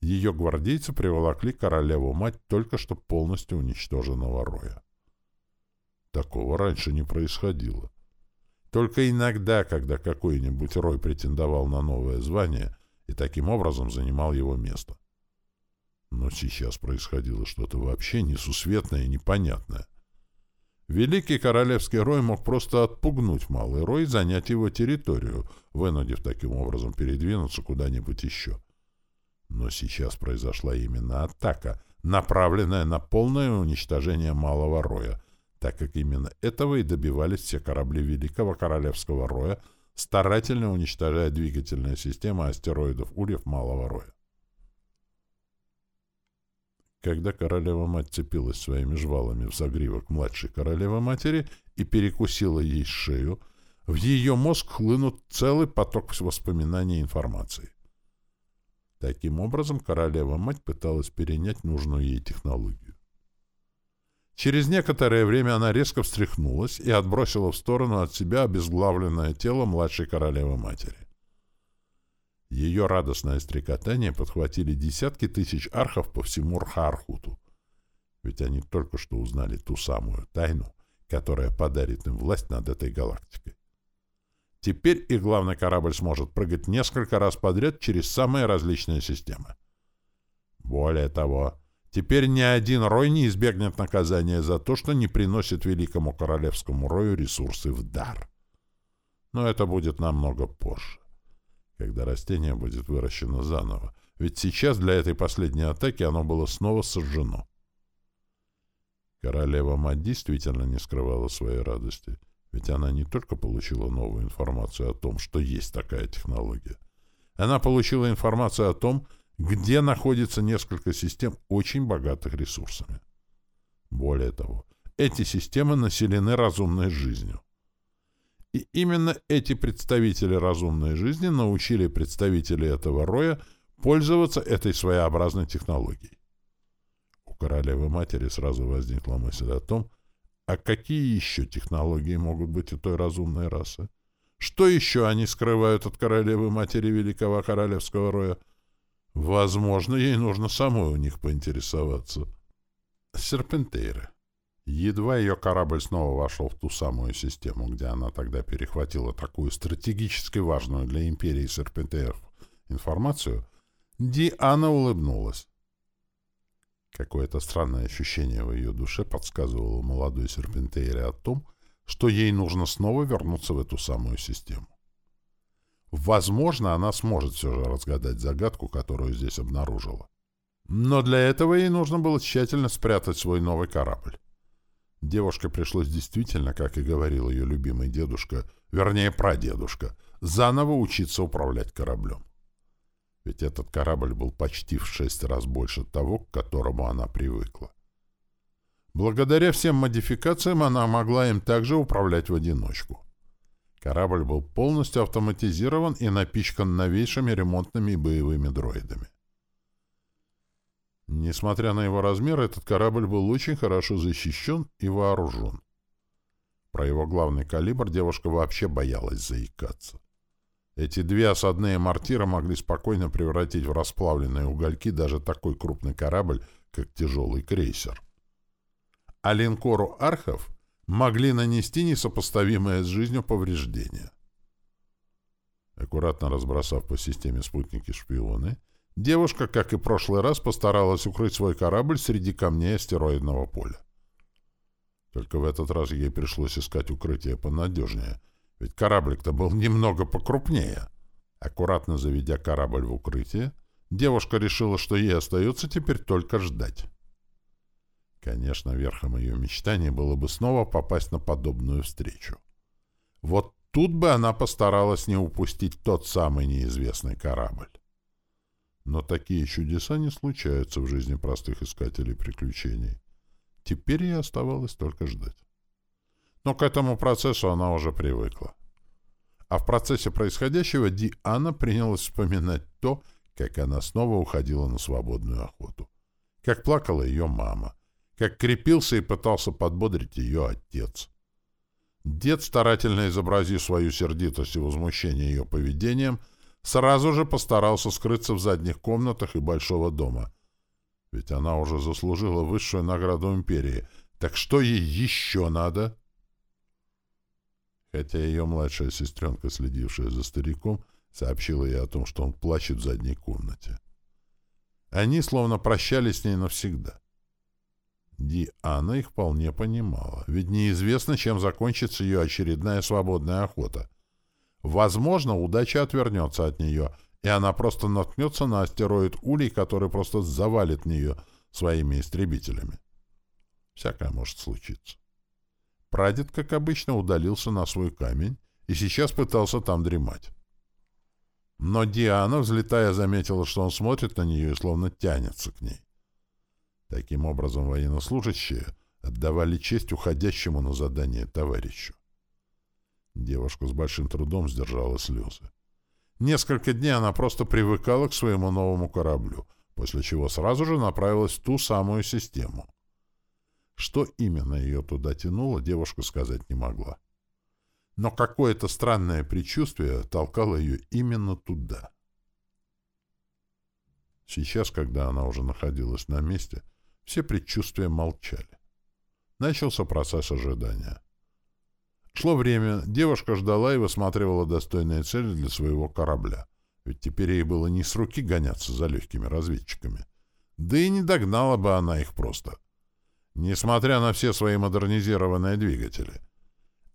ее гвардейцы приволокли королеву-мать только что полностью уничтоженного Роя. Такого раньше не происходило. Только иногда, когда какой-нибудь Рой претендовал на новое звание и таким образом занимал его место. Но сейчас происходило что-то вообще несусветное и непонятное. Великий королевский рой мог просто отпугнуть малый рой и занять его территорию, вынудив таким образом передвинуться куда-нибудь еще. Но сейчас произошла именно атака, направленная на полное уничтожение малого роя, так как именно этого и добивались все корабли Великого Королевского роя, старательно уничтожая двигательные системы астероидов Ульев малого роя. Когда королева-мать цепилась своими жвалами в загривок младшей королевы-матери и перекусила ей шею, в ее мозг хлынут целый поток воспоминаний и информации. Таким образом, королева-мать пыталась перенять нужную ей технологию. Через некоторое время она резко встряхнулась и отбросила в сторону от себя обезглавленное тело младшей королевы-матери. Ее радостное стрекотание подхватили десятки тысяч архов по всему Рхаархуту. Ведь они только что узнали ту самую тайну, которая подарит им власть над этой галактикой. Теперь их главный корабль сможет прыгать несколько раз подряд через самые различные системы. Более того, теперь ни один рой не избегнет наказания за то, что не приносит великому королевскому рою ресурсы в дар. Но это будет намного позже когда растение будет выращено заново, ведь сейчас для этой последней атаки оно было снова сожжено. Королева-мать действительно не скрывала своей радости, ведь она не только получила новую информацию о том, что есть такая технология, она получила информацию о том, где находится несколько систем, очень богатых ресурсами. Более того, эти системы населены разумной жизнью. И именно эти представители разумной жизни научили представителей этого роя пользоваться этой своеобразной технологией. У королевы-матери сразу возникла мысль о том, а какие еще технологии могут быть у той разумной расы? Что еще они скрывают от королевы-матери великого королевского роя? Возможно, ей нужно самой у них поинтересоваться. Серпентейры. Едва ее корабль снова вошел в ту самую систему, где она тогда перехватила такую стратегически важную для империи серпентеев информацию, Диана улыбнулась. Какое-то странное ощущение в ее душе подсказывало молодой серпентейре о том, что ей нужно снова вернуться в эту самую систему. Возможно, она сможет все же разгадать загадку, которую здесь обнаружила. Но для этого ей нужно было тщательно спрятать свой новый корабль. Девушке пришлось действительно, как и говорил ее любимый дедушка, вернее прадедушка, заново учиться управлять кораблем. Ведь этот корабль был почти в шесть раз больше того, к которому она привыкла. Благодаря всем модификациям она могла им также управлять в одиночку. Корабль был полностью автоматизирован и напичкан новейшими ремонтными и боевыми дроидами. Несмотря на его размер, этот корабль был очень хорошо защищен и вооружен. Про его главный калибр девушка вообще боялась заикаться. Эти две осадные мортиры могли спокойно превратить в расплавленные угольки даже такой крупный корабль, как тяжелый крейсер. А линкору «Архов» могли нанести несопоставимое с жизнью повреждения. Аккуратно разбросав по системе спутники-шпионы, девушка, как и в прошлый раз, постаралась укрыть свой корабль среди камней астероидного поля. Только в этот раз ей пришлось искать укрытие понадежнее, ведь кораблик-то был немного покрупнее. Аккуратно заведя корабль в укрытие, девушка решила, что ей остается теперь только ждать. Конечно, верхом ее мечтаний было бы снова попасть на подобную встречу. Вот тут бы она постаралась не упустить тот самый неизвестный корабль. Но такие чудеса не случаются в жизни простых искателей приключений. Теперь ей оставалось только ждать. Но к этому процессу она уже привыкла. А в процессе происходящего Диана принялась вспоминать то, как она снова уходила на свободную охоту. Как плакала ее мама. Как крепился и пытался подбодрить ее отец. Дед, старательно изобразив свою сердитость и возмущение ее поведением, сразу же постарался скрыться в задних комнатах и большого дома — ведь она уже заслужила высшую награду империи. Так что ей еще надо? Хотя ее младшая сестренка, следившая за стариком, сообщила ей о том, что он плачет в задней комнате. Они словно прощались с ней навсегда. Диана их вполне понимала, ведь неизвестно, чем закончится ее очередная свободная охота. Возможно, удача отвернется от нее, и она просто наткнется на астероид Улей, который просто завалит нее своими истребителями. Всякое может случиться. Прадед, как обычно, удалился на свой камень и сейчас пытался там дремать. Но Диана, взлетая, заметила, что он смотрит на нее и словно тянется к ней. Таким образом, военнослужащие отдавали честь уходящему на задание товарищу. Девушка с большим трудом сдержала слезы. Несколько дней она просто привыкала к своему новому кораблю, после чего сразу же направилась в ту самую систему. Что именно ее туда тянуло, девушка сказать не могла. Но какое-то странное предчувствие толкало ее именно туда. Сейчас, когда она уже находилась на месте, все предчувствия молчали. Начался процесс ожидания. Шло время, девушка ждала и высматривала достойные цели для своего корабля. Ведь теперь ей было не с руки гоняться за легкими разведчиками. Да и не догнала бы она их просто. Несмотря на все свои модернизированные двигатели.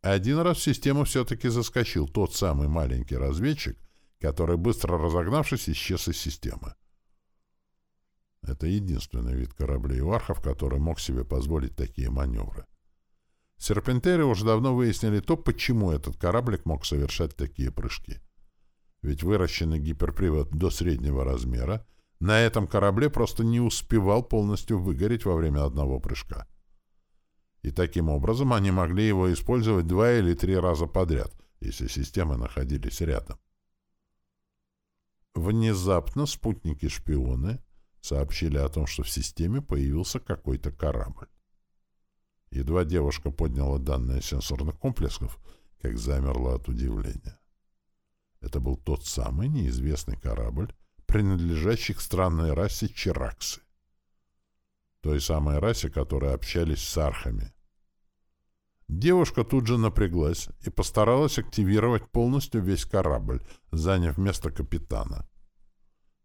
Один раз в систему все-таки заскочил тот самый маленький разведчик, который, быстро разогнавшись, исчез из системы. Это единственный вид кораблей Вархов, который мог себе позволить такие маневры. Серпентеры уже давно выяснили то, почему этот кораблик мог совершать такие прыжки. Ведь выращенный гиперпривод до среднего размера на этом корабле просто не успевал полностью выгореть во время одного прыжка. И таким образом они могли его использовать два или три раза подряд, если системы находились рядом. Внезапно спутники-шпионы сообщили о том, что в системе появился какой-то корабль. Едва девушка подняла данные сенсорных комплексов, как замерла от удивления. Это был тот самый неизвестный корабль, принадлежащий к странной расе Чираксы. Той самой расе, которая общались с архами. Девушка тут же напряглась и постаралась активировать полностью весь корабль, заняв место капитана.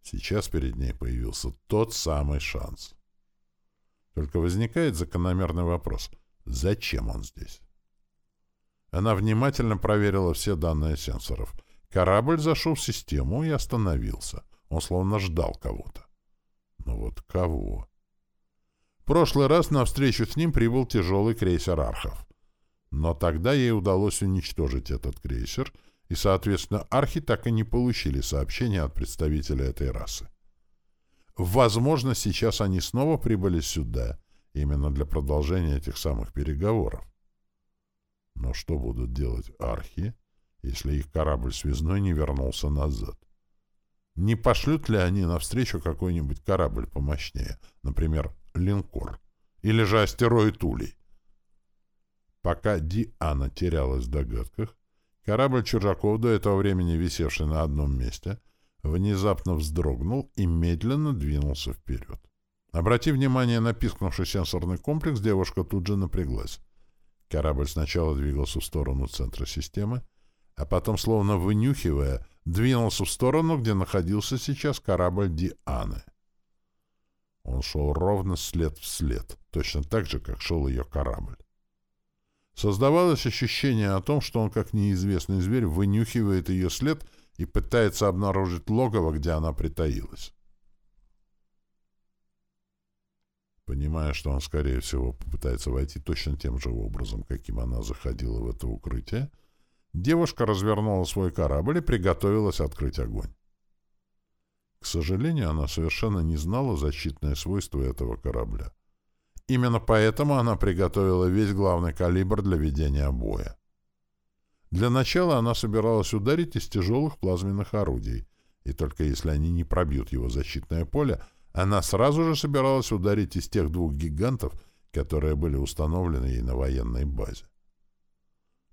Сейчас перед ней появился тот самый шанс — только возникает закономерный вопрос. Зачем он здесь? Она внимательно проверила все данные сенсоров. Корабль зашел в систему и остановился. Он словно ждал кого-то. Но вот кого? Прошлый раз на встречу с ним прибыл тяжелый крейсер «Архов». Но тогда ей удалось уничтожить этот крейсер, и, соответственно, архи так и не получили сообщения от представителя этой расы. Возможно, сейчас они снова прибыли сюда, именно для продолжения этих самых переговоров. Но что будут делать архи, если их корабль связной не вернулся назад? Не пошлют ли они навстречу какой-нибудь корабль помощнее, например, линкор, или же астероид Улей? Пока Диана терялась в догадках, корабль чужаков, до этого времени висевший на одном месте, внезапно вздрогнул и медленно двинулся вперед. Обратив внимание на пискнувший сенсорный комплекс, девушка тут же напряглась. Корабль сначала двигался в сторону центра системы, а потом, словно вынюхивая, двинулся в сторону, где находился сейчас корабль Дианы. Он шел ровно след в след, точно так же, как шел ее корабль. Создавалось ощущение о том, что он, как неизвестный зверь, вынюхивает ее след и пытается обнаружить логово, где она притаилась. Понимая, что он, скорее всего, попытается войти точно тем же образом, каким она заходила в это укрытие, девушка развернула свой корабль и приготовилась открыть огонь. К сожалению, она совершенно не знала защитное свойство этого корабля. Именно поэтому она приготовила весь главный калибр для ведения боя. Для начала она собиралась ударить из тяжелых плазменных орудий, и только если они не пробьют его защитное поле, она сразу же собиралась ударить из тех двух гигантов, которые были установлены ей на военной базе.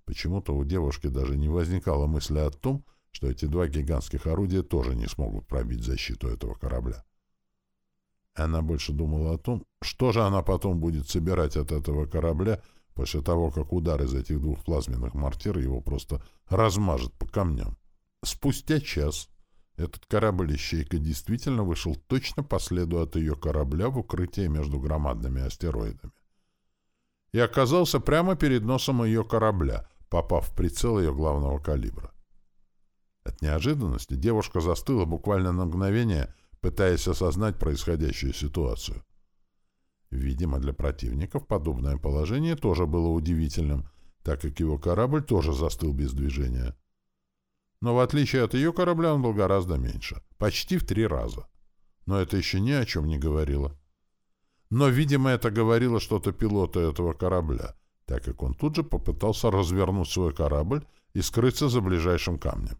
Почему-то у девушки даже не возникало мысли о том, что эти два гигантских орудия тоже не смогут пробить защиту этого корабля. Она больше думала о том, что же она потом будет собирать от этого корабля после того, как удар из этих двух плазменных мортир его просто размажет по камням. Спустя час этот корабль-ищейка действительно вышел точно по следу от ее корабля в укрытие между громадными астероидами. И оказался прямо перед носом ее корабля, попав в прицел ее главного калибра. От неожиданности девушка застыла буквально на мгновение, пытаясь осознать происходящую ситуацию. Видимо, для противников подобное положение тоже было удивительным, так как его корабль тоже застыл без движения. Но в отличие от ее корабля он был гораздо меньше. Почти в три раза. Но это еще ни о чем не говорило. Но, видимо, это говорило что-то пилота этого корабля, так как он тут же попытался развернуть свой корабль и скрыться за ближайшим камнем.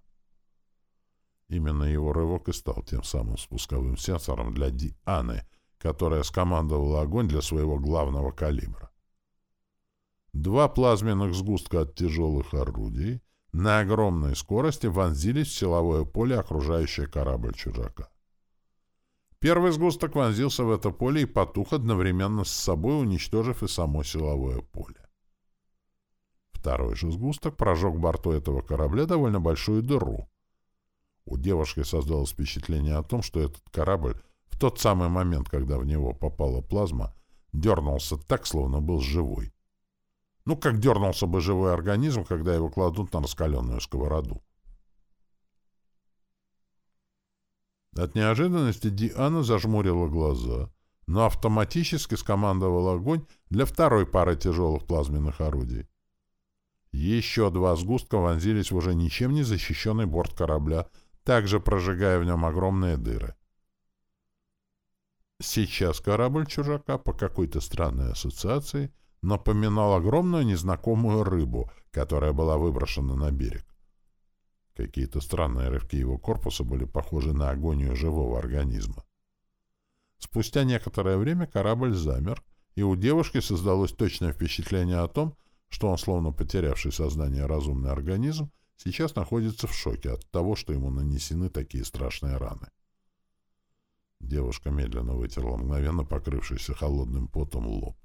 Именно его рывок и стал тем самым спусковым сенсором для Дианы, которая скомандовала огонь для своего главного калибра. Два плазменных сгустка от тяжелых орудий на огромной скорости вонзились в силовое поле, окружающее корабль чужака. Первый сгусток вонзился в это поле и потух одновременно с собой, уничтожив и само силовое поле. Второй же сгусток прожег борту этого корабля довольно большую дыру. У девушки создалось впечатление о том, что этот корабль в тот самый момент, когда в него попала плазма, дернулся так, словно был живой. Ну, как дернулся бы живой организм, когда его кладут на раскаленную сковороду. От неожиданности Диана зажмурила глаза, но автоматически скомандовала огонь для второй пары тяжелых плазменных орудий. Еще два сгустка вонзились в уже ничем не защищенный борт корабля, также прожигая в нем огромные дыры. Сейчас корабль чужака по какой-то странной ассоциации напоминал огромную незнакомую рыбу, которая была выброшена на берег. Какие-то странные рывки его корпуса были похожи на агонию живого организма. Спустя некоторое время корабль замер, и у девушки создалось точное впечатление о том, что он, словно потерявший сознание разумный организм, сейчас находится в шоке от того, что ему нанесены такие страшные раны. Девушка медленно вытерла мгновенно покрывшийся холодным потом лоб.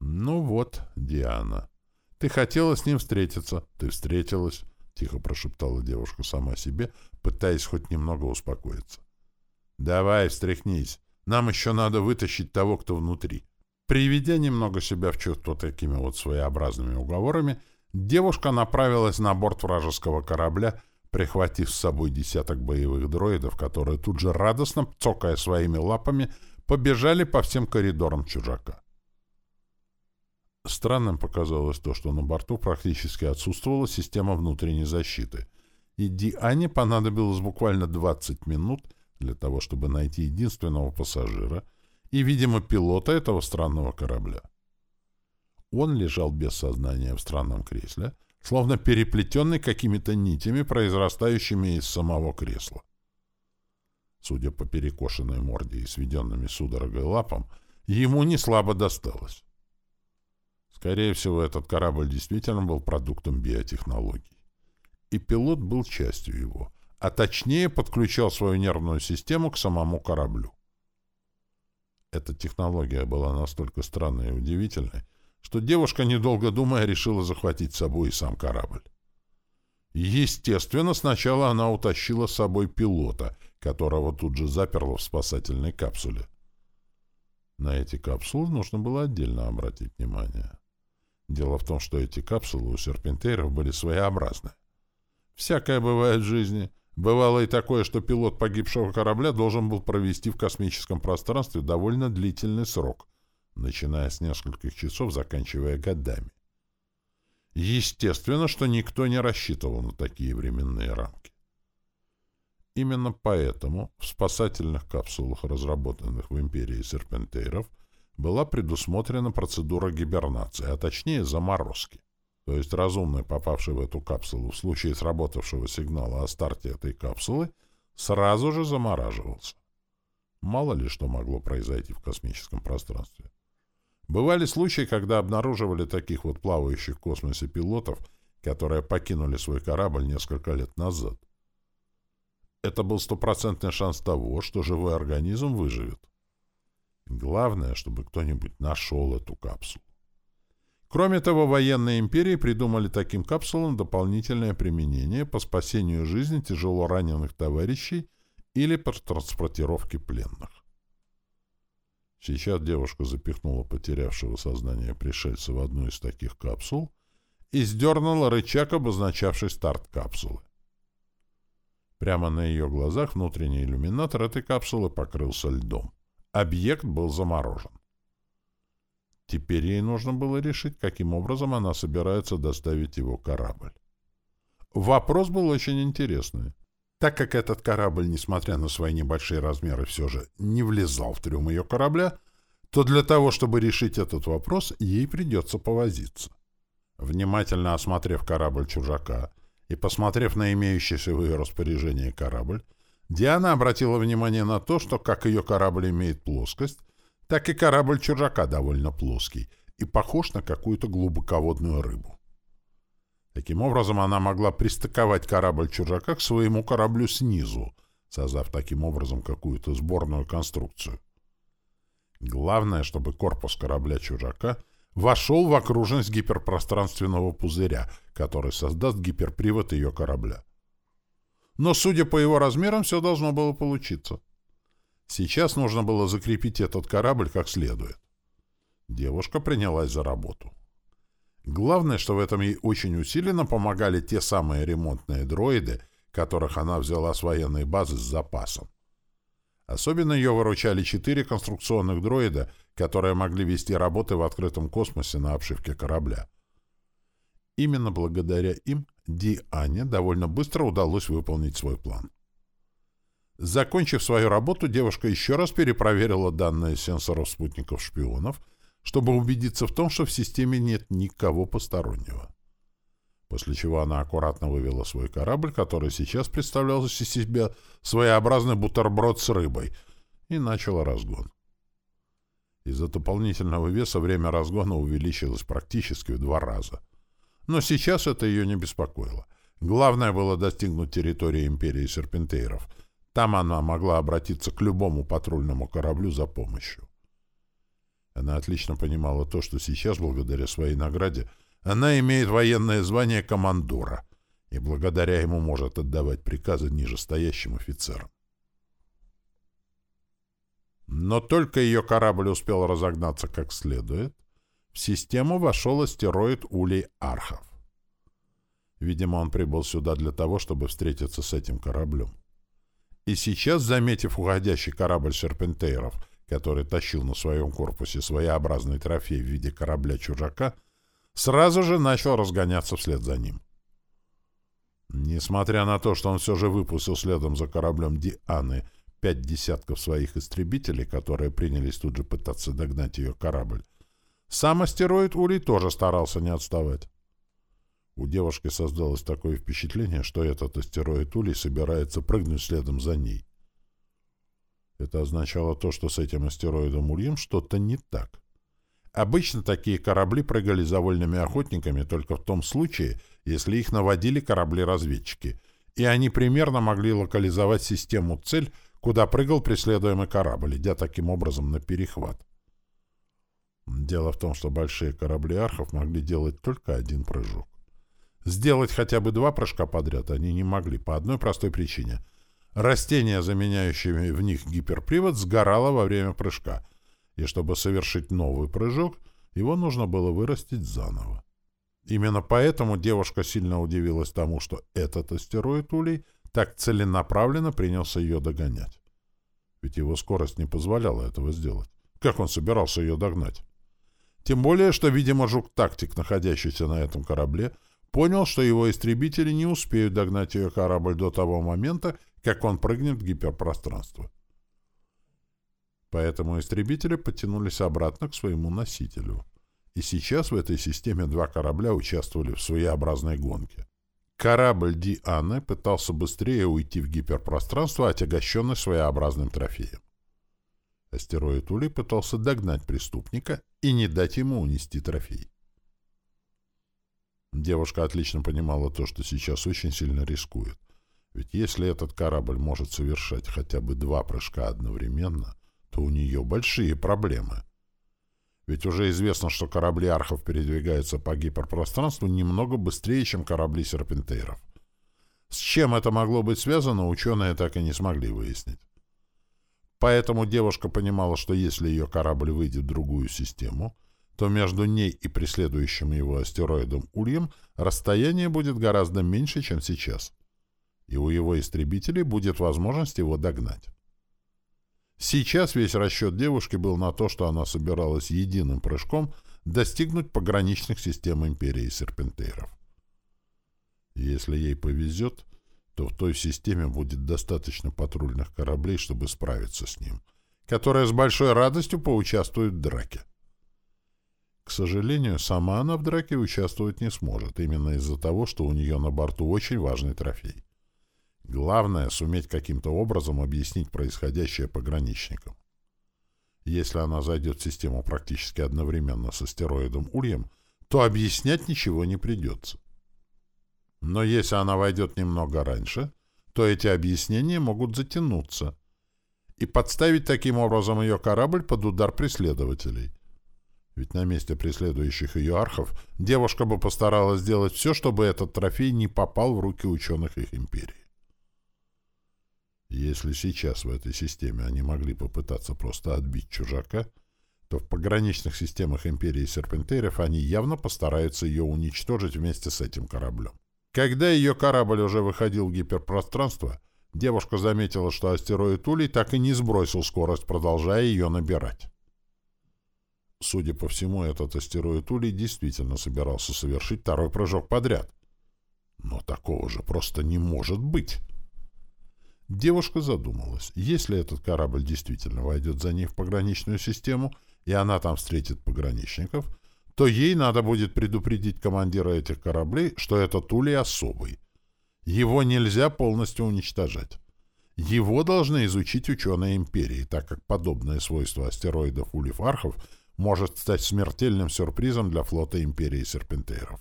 «Ну вот, Диана, ты хотела с ним встретиться, ты встретилась», — тихо прошептала девушка сама себе, пытаясь хоть немного успокоиться. «Давай, встряхнись, нам еще надо вытащить того, кто внутри». Приведя немного себя в чувство такими вот своеобразными уговорами, девушка направилась на борт вражеского корабля, прихватив с собой десяток боевых дроидов, которые тут же радостно, цокая своими лапами, побежали по всем коридорам чужака. Странным показалось то, что на борту практически отсутствовала система внутренней защиты, и Диане понадобилось буквально 20 минут для того, чтобы найти единственного пассажира — и, видимо, пилота этого странного корабля. Он лежал без сознания в странном кресле, словно переплетенный какими-то нитями, произрастающими из самого кресла. Судя по перекошенной морде и сведенными судорогой лапам, ему не слабо досталось. Скорее всего, этот корабль действительно был продуктом биотехнологий. И пилот был частью его, а точнее подключал свою нервную систему к самому кораблю. Эта технология была настолько странной и удивительной, что девушка, недолго думая, решила захватить с собой и сам корабль. Естественно, сначала она утащила с собой пилота, которого тут же заперла в спасательной капсуле. На эти капсулы нужно было отдельно обратить внимание. Дело в том, что эти капсулы у серпентеров были своеобразные. Всякое бывает в жизни. Бывало и такое, что пилот погибшего корабля должен был провести в космическом пространстве довольно длительный срок, начиная с нескольких часов, заканчивая годами. Естественно, что никто не рассчитывал на такие временные рамки. Именно поэтому в спасательных капсулах, разработанных в империи серпентейров, была предусмотрена процедура гибернации, а точнее заморозки. То есть разумный, попавший в эту капсулу в случае сработавшего сигнала о старте этой капсулы, сразу же замораживался. Мало ли что могло произойти в космическом пространстве. Бывали случаи, когда обнаруживали таких вот плавающих в космосе пилотов, которые покинули свой корабль несколько лет назад. Это был стопроцентный шанс того, что живой организм выживет. Главное, чтобы кто-нибудь нашел эту капсулу. Кроме того, военные империи придумали таким капсулам дополнительное применение по спасению жизни тяжело раненых товарищей или по транспортировке пленных. Сейчас девушка запихнула потерявшего сознание пришельца в одну из таких капсул и сдернула рычаг, обозначавший старт капсулы. Прямо на ее глазах внутренний иллюминатор этой капсулы покрылся льдом. Объект был заморожен. Теперь ей нужно было решить, каким образом она собирается доставить его корабль. Вопрос был очень интересный. Так как этот корабль, несмотря на свои небольшие размеры, все же не влезал в трюм ее корабля, то для того, чтобы решить этот вопрос, ей придется повозиться. Внимательно осмотрев корабль чужака и посмотрев на имеющийся в ее распоряжении корабль, Диана обратила внимание на то, что как ее корабль имеет плоскость, так и корабль чужака довольно плоский и похож на какую-то глубоководную рыбу. Таким образом, она могла пристыковать корабль чужака к своему кораблю снизу, создав таким образом какую-то сборную конструкцию. Главное, чтобы корпус корабля чужака вошел в окружность гиперпространственного пузыря, который создаст гиперпривод ее корабля. Но, судя по его размерам, все должно было получиться. Сейчас нужно было закрепить этот корабль как следует. Девушка принялась за работу. Главное, что в этом ей очень усиленно помогали те самые ремонтные дроиды, которых она взяла с военной базы с запасом. Особенно ее выручали четыре конструкционных дроида, которые могли вести работы в открытом космосе на обшивке корабля. Именно благодаря им Диане довольно быстро удалось выполнить свой план. Закончив свою работу, девушка еще раз перепроверила данные сенсоров спутников-шпионов — чтобы убедиться в том, что в системе нет никого постороннего. После чего она аккуратно вывела свой корабль, который сейчас представлял из себя своеобразный бутерброд с рыбой, и начала разгон. Из-за дополнительного веса время разгона увеличилось практически в два раза. Но сейчас это ее не беспокоило. Главное было достигнуть территории империи серпентейров. Там она могла обратиться к любому патрульному кораблю за помощью. Она отлично понимала то, что сейчас, благодаря своей награде, она имеет военное звание командора и благодаря ему может отдавать приказы нижестоящим офицерам. Но только ее корабль успел разогнаться как следует, в систему вошел астероид Улей Архов. Видимо, он прибыл сюда для того, чтобы встретиться с этим кораблем. И сейчас, заметив уходящий корабль серпентейров — который тащил на своем корпусе своеобразный трофей в виде корабля-чужака, сразу же начал разгоняться вслед за ним. Несмотря на то, что он все же выпустил следом за кораблем Дианы пять десятков своих истребителей, которые принялись тут же пытаться догнать ее корабль, сам астероид Улей тоже старался не отставать. У девушки создалось такое впечатление, что этот астероид Улей собирается прыгнуть следом за ней. Это означало то, что с этим астероидом Ульем что-то не так. Обычно такие корабли прыгали за вольными охотниками только в том случае, если их наводили корабли-разведчики, и они примерно могли локализовать систему цель, куда прыгал преследуемый корабль, идя таким образом на перехват. Дело в том, что большие корабли архов могли делать только один прыжок. Сделать хотя бы два прыжка подряд они не могли по одной простой причине. Растение, заменяющее в них гиперпривод, сгорало во время прыжка, и чтобы совершить новый прыжок, его нужно было вырастить заново. Именно поэтому девушка сильно удивилась тому, что этот астероид Улей так целенаправленно принялся ее догонять. Ведь его скорость не позволяла этого сделать. Как он собирался ее догнать? Тем более, что, видимо, жук-тактик, находящийся на этом корабле, понял, что его истребители не успеют догнать ее корабль до того момента, как он прыгнет в гиперпространство. Поэтому истребители потянулись обратно к своему носителю. И сейчас в этой системе два корабля участвовали в своеобразной гонке. Корабль Ди Анны пытался быстрее уйти в гиперпространство, отягощенный своеобразным трофеем. Астероид Ули пытался догнать преступника и не дать ему унести трофей. Девушка отлично понимала то, что сейчас очень сильно рискует. Ведь если этот корабль может совершать хотя бы два прыжка одновременно, то у нее большие проблемы. Ведь уже известно, что корабли архов передвигаются по гиперпространству немного быстрее, чем корабли серпентейров. С чем это могло быть связано, ученые так и не смогли выяснить. Поэтому девушка понимала, что если ее корабль выйдет в другую систему, то между ней и преследующим его астероидом Ульем расстояние будет гораздо меньше, чем сейчас и у его истребителей будет возможность его догнать. Сейчас весь расчет девушки был на то, что она собиралась единым прыжком достигнуть пограничных систем империи серпентейров. если ей повезет, то в той системе будет достаточно патрульных кораблей, чтобы справиться с ним, которые с большой радостью поучаствуют в драке. К сожалению, сама она в драке участвовать не сможет, именно из-за того, что у нее на борту очень важный трофей. Главное — суметь каким-то образом объяснить происходящее пограничникам. Если она зайдет в систему практически одновременно с астероидом Ульем, то объяснять ничего не придется. Но если она войдет немного раньше, то эти объяснения могут затянуться и подставить таким образом ее корабль под удар преследователей. Ведь на месте преследующих ее архов девушка бы постаралась сделать все, чтобы этот трофей не попал в руки ученых их империи. Если сейчас в этой системе они могли попытаться просто отбить чужака, то в пограничных системах империи серпентеров они явно постараются ее уничтожить вместе с этим кораблем. Когда ее корабль уже выходил в гиперпространство, девушка заметила, что астероид Улей так и не сбросил скорость, продолжая ее набирать. Судя по всему, этот астероид Улей действительно собирался совершить второй прыжок подряд. Но такого же просто не может быть. Девушка задумалась. Если этот корабль действительно войдет за ней в пограничную систему, и она там встретит пограничников, то ей надо будет предупредить командира этих кораблей, что этот улей особый. Его нельзя полностью уничтожать. Его должны изучить ученые империи, так как подобное свойство астероидов улифархов может стать смертельным сюрпризом для флота империи серпентейров.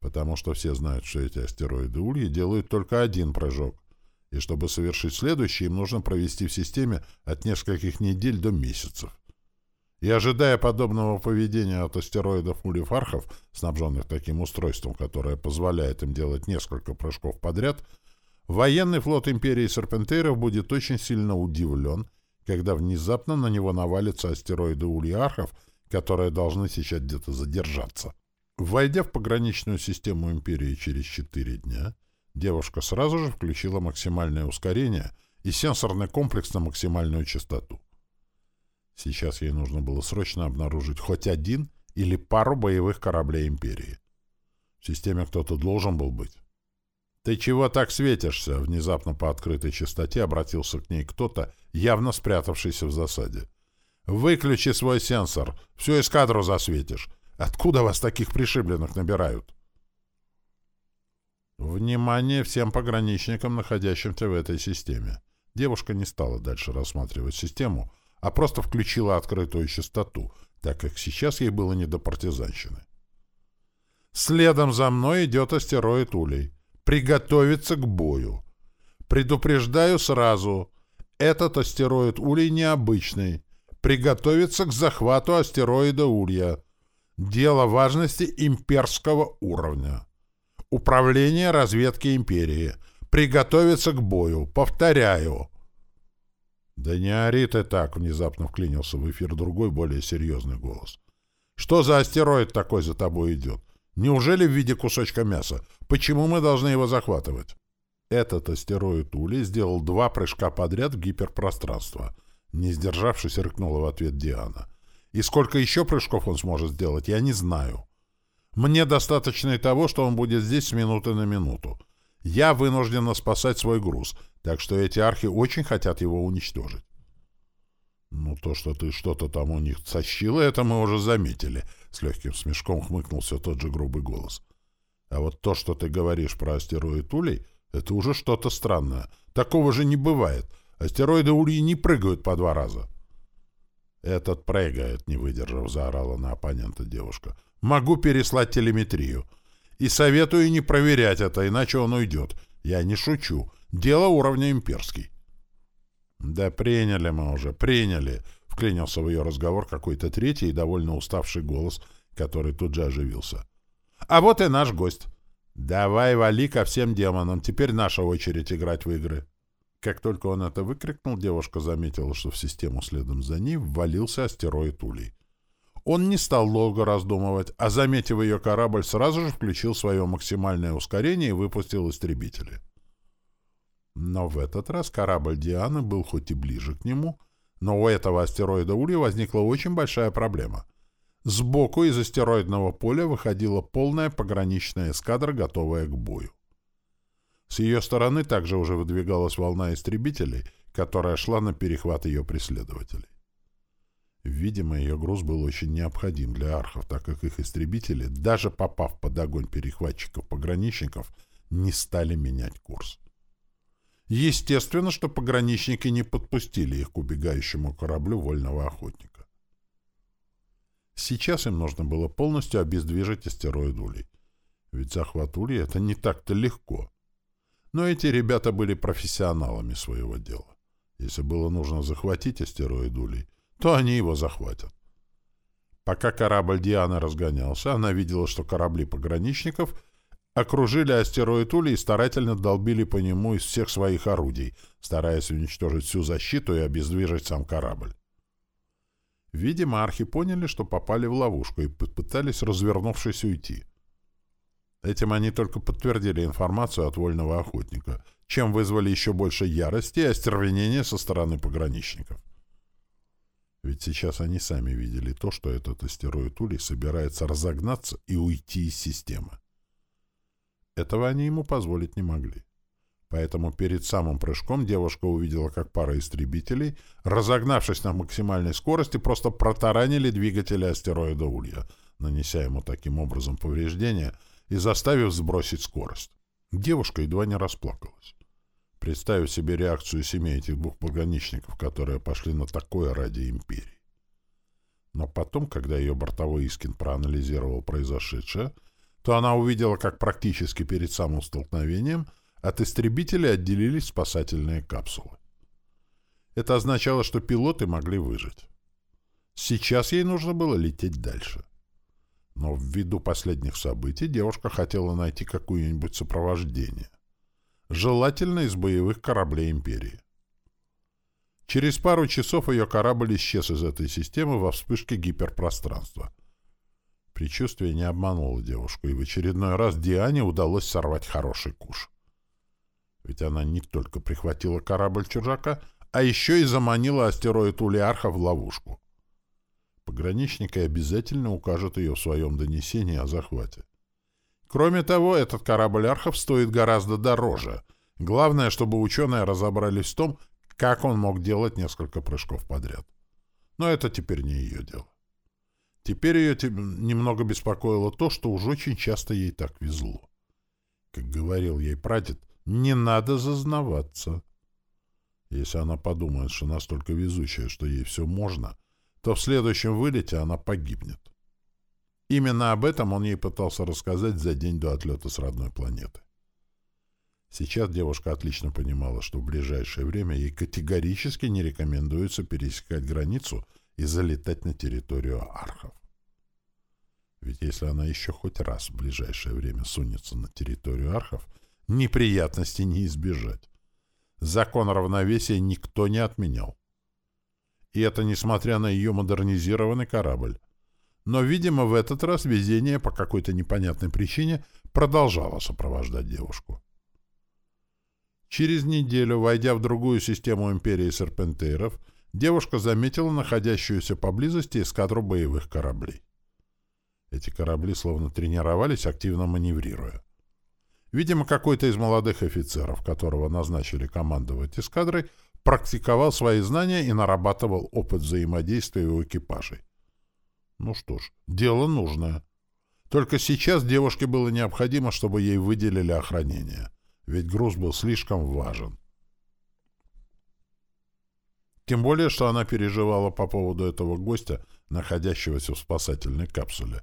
Потому что все знают, что эти астероиды Ульи делают только один прыжок, и чтобы совершить следующий, им нужно провести в системе от нескольких недель до месяцев. И ожидая подобного поведения от астероидов улифархов, снабженных таким устройством, которое позволяет им делать несколько прыжков подряд, военный флот империи серпентейров будет очень сильно удивлен, когда внезапно на него навалятся астероиды ульярхов, которые должны сейчас где-то задержаться. Войдя в пограничную систему империи через четыре дня, Девушка сразу же включила максимальное ускорение и сенсорный комплекс на максимальную частоту. Сейчас ей нужно было срочно обнаружить хоть один или пару боевых кораблей Империи. В системе кто-то должен был быть. «Ты чего так светишься?» — внезапно по открытой частоте обратился к ней кто-то, явно спрятавшийся в засаде. «Выключи свой сенсор, всю эскадру засветишь. Откуда вас таких пришибленных набирают?» Внимание всем пограничникам, находящимся в этой системе. Девушка не стала дальше рассматривать систему, а просто включила открытую частоту, так как сейчас ей было не до партизанщины. Следом за мной идет астероид Улей. Приготовиться к бою. Предупреждаю сразу. Этот астероид Улей необычный. Приготовиться к захвату астероида Улья. Дело важности имперского уровня. Управление разведки империи. Приготовиться к бою. Повторяю. «Да не ори ты так!» — внезапно вклинился в эфир другой, более серьезный голос. «Что за астероид такой за тобой идет? Неужели в виде кусочка мяса? Почему мы должны его захватывать?» Этот астероид Ули сделал два прыжка подряд в гиперпространство. Не сдержавшись, рыкнула в ответ Диана. «И сколько еще прыжков он сможет сделать, я не знаю. Мне достаточно и того, что он будет здесь с минуты на минуту. Я вынуждена спасать свой груз, так что эти архи очень хотят его уничтожить. «Ну, то, что ты что-то там у них сощила, это мы уже заметили», — с легким смешком хмыкнул все тот же грубый голос. «А вот то, что ты говоришь про астероид Улей, это уже что-то странное. Такого же не бывает. Астероиды Ульи не прыгают по два раза». «Этот прыгает», — не выдержав, заорала на оппонента девушка. «Могу переслать телеметрию. И советую не проверять это, иначе он уйдет. Я не шучу. Дело уровня имперский». «Да приняли мы уже, приняли», — вклинился в ее разговор какой-то третий и довольно уставший голос, который тут же оживился. «А вот и наш гость. Давай вали ко всем демонам, теперь наша очередь играть в игры». Как только он это выкрикнул, девушка заметила, что в систему следом за ним ввалился астероид Улей. Он не стал долго раздумывать, а, заметив ее корабль, сразу же включил свое максимальное ускорение и выпустил истребители. Но в этот раз корабль Дианы был хоть и ближе к нему, но у этого астероида Ули возникла очень большая проблема. Сбоку из астероидного поля выходила полная пограничная эскадра, готовая к бою. С ее стороны также уже выдвигалась волна истребителей, которая шла на перехват ее преследователей. Видимо, ее груз был очень необходим для архов, так как их истребители, даже попав под огонь перехватчиков-пограничников, не стали менять курс. Естественно, что пограничники не подпустили их к убегающему кораблю вольного охотника. Сейчас им нужно было полностью обездвижить астероид Улей. Ведь захват Улей — это не так-то легко. Но эти ребята были профессионалами своего дела. Если было нужно захватить астероид Улей, то они его захватят. Пока корабль Дианы разгонялся, она видела, что корабли пограничников — окружили астероид Ули и старательно долбили по нему из всех своих орудий, стараясь уничтожить всю защиту и обездвижить сам корабль. Видимо, архи поняли, что попали в ловушку и попытались, развернувшись, уйти. Этим они только подтвердили информацию от вольного охотника, чем вызвали еще больше ярости и остервенения со стороны пограничников. Ведь сейчас они сами видели то, что этот астероид Улей собирается разогнаться и уйти из системы. Этого они ему позволить не могли. Поэтому перед самым прыжком девушка увидела, как пара истребителей, разогнавшись на максимальной скорости, просто протаранили двигатели астероида Улья, нанеся ему таким образом повреждения и заставив сбросить скорость. Девушка едва не расплакалась. Представив себе реакцию семей этих двух пограничников, которые пошли на такое ради империи. Но потом, когда ее бортовой Искин проанализировал произошедшее, то она увидела, как практически перед самым столкновением от истребителей отделились спасательные капсулы. Это означало, что пилоты могли выжить. Сейчас ей нужно было лететь дальше. Но ввиду последних событий девушка хотела найти какое-нибудь сопровождение. Желательно из боевых кораблей Империи. Через пару часов ее корабль исчез из этой системы во вспышке гиперпространства — Причувствие не обмануло девушку, и в очередной раз Диане удалось сорвать хороший куш. Ведь она не только прихватила корабль чужака, а еще и заманила астероид Улиарха в ловушку. Пограничники обязательно укажут ее в своем донесении о захвате. Кроме того, этот корабль Архов стоит гораздо дороже. Главное, чтобы ученые разобрались в том, как он мог делать несколько прыжков подряд. Но это теперь не ее дело. Теперь ее немного беспокоило то, что уж очень часто ей так везло. Как говорил ей прадед, не надо зазнаваться. Если она подумает, что настолько везучая, что ей все можно, то в следующем вылете она погибнет. Именно об этом он ей пытался рассказать за день до отлета с родной планеты. Сейчас девушка отлично понимала, что в ближайшее время ей категорически не рекомендуется пересекать границу и залетать на территорию архов. Ведь если она еще хоть раз в ближайшее время сунется на территорию архов, неприятностей не избежать. Закон равновесия никто не отменял. И это несмотря на ее модернизированный корабль. Но, видимо, в этот раз везение по какой-то непонятной причине продолжало сопровождать девушку. Через неделю, войдя в другую систему империи серпентейров, девушка заметила находящуюся поблизости эскадру боевых кораблей. Эти корабли словно тренировались, активно маневрируя. Видимо, какой-то из молодых офицеров, которого назначили командовать эскадрой, практиковал свои знания и нарабатывал опыт взаимодействия у экипажей. Ну что ж, дело нужное. Только сейчас девушке было необходимо, чтобы ей выделили охранение, ведь груз был слишком важен. Тем более, что она переживала по поводу этого гостя, находящегося в спасательной капсуле,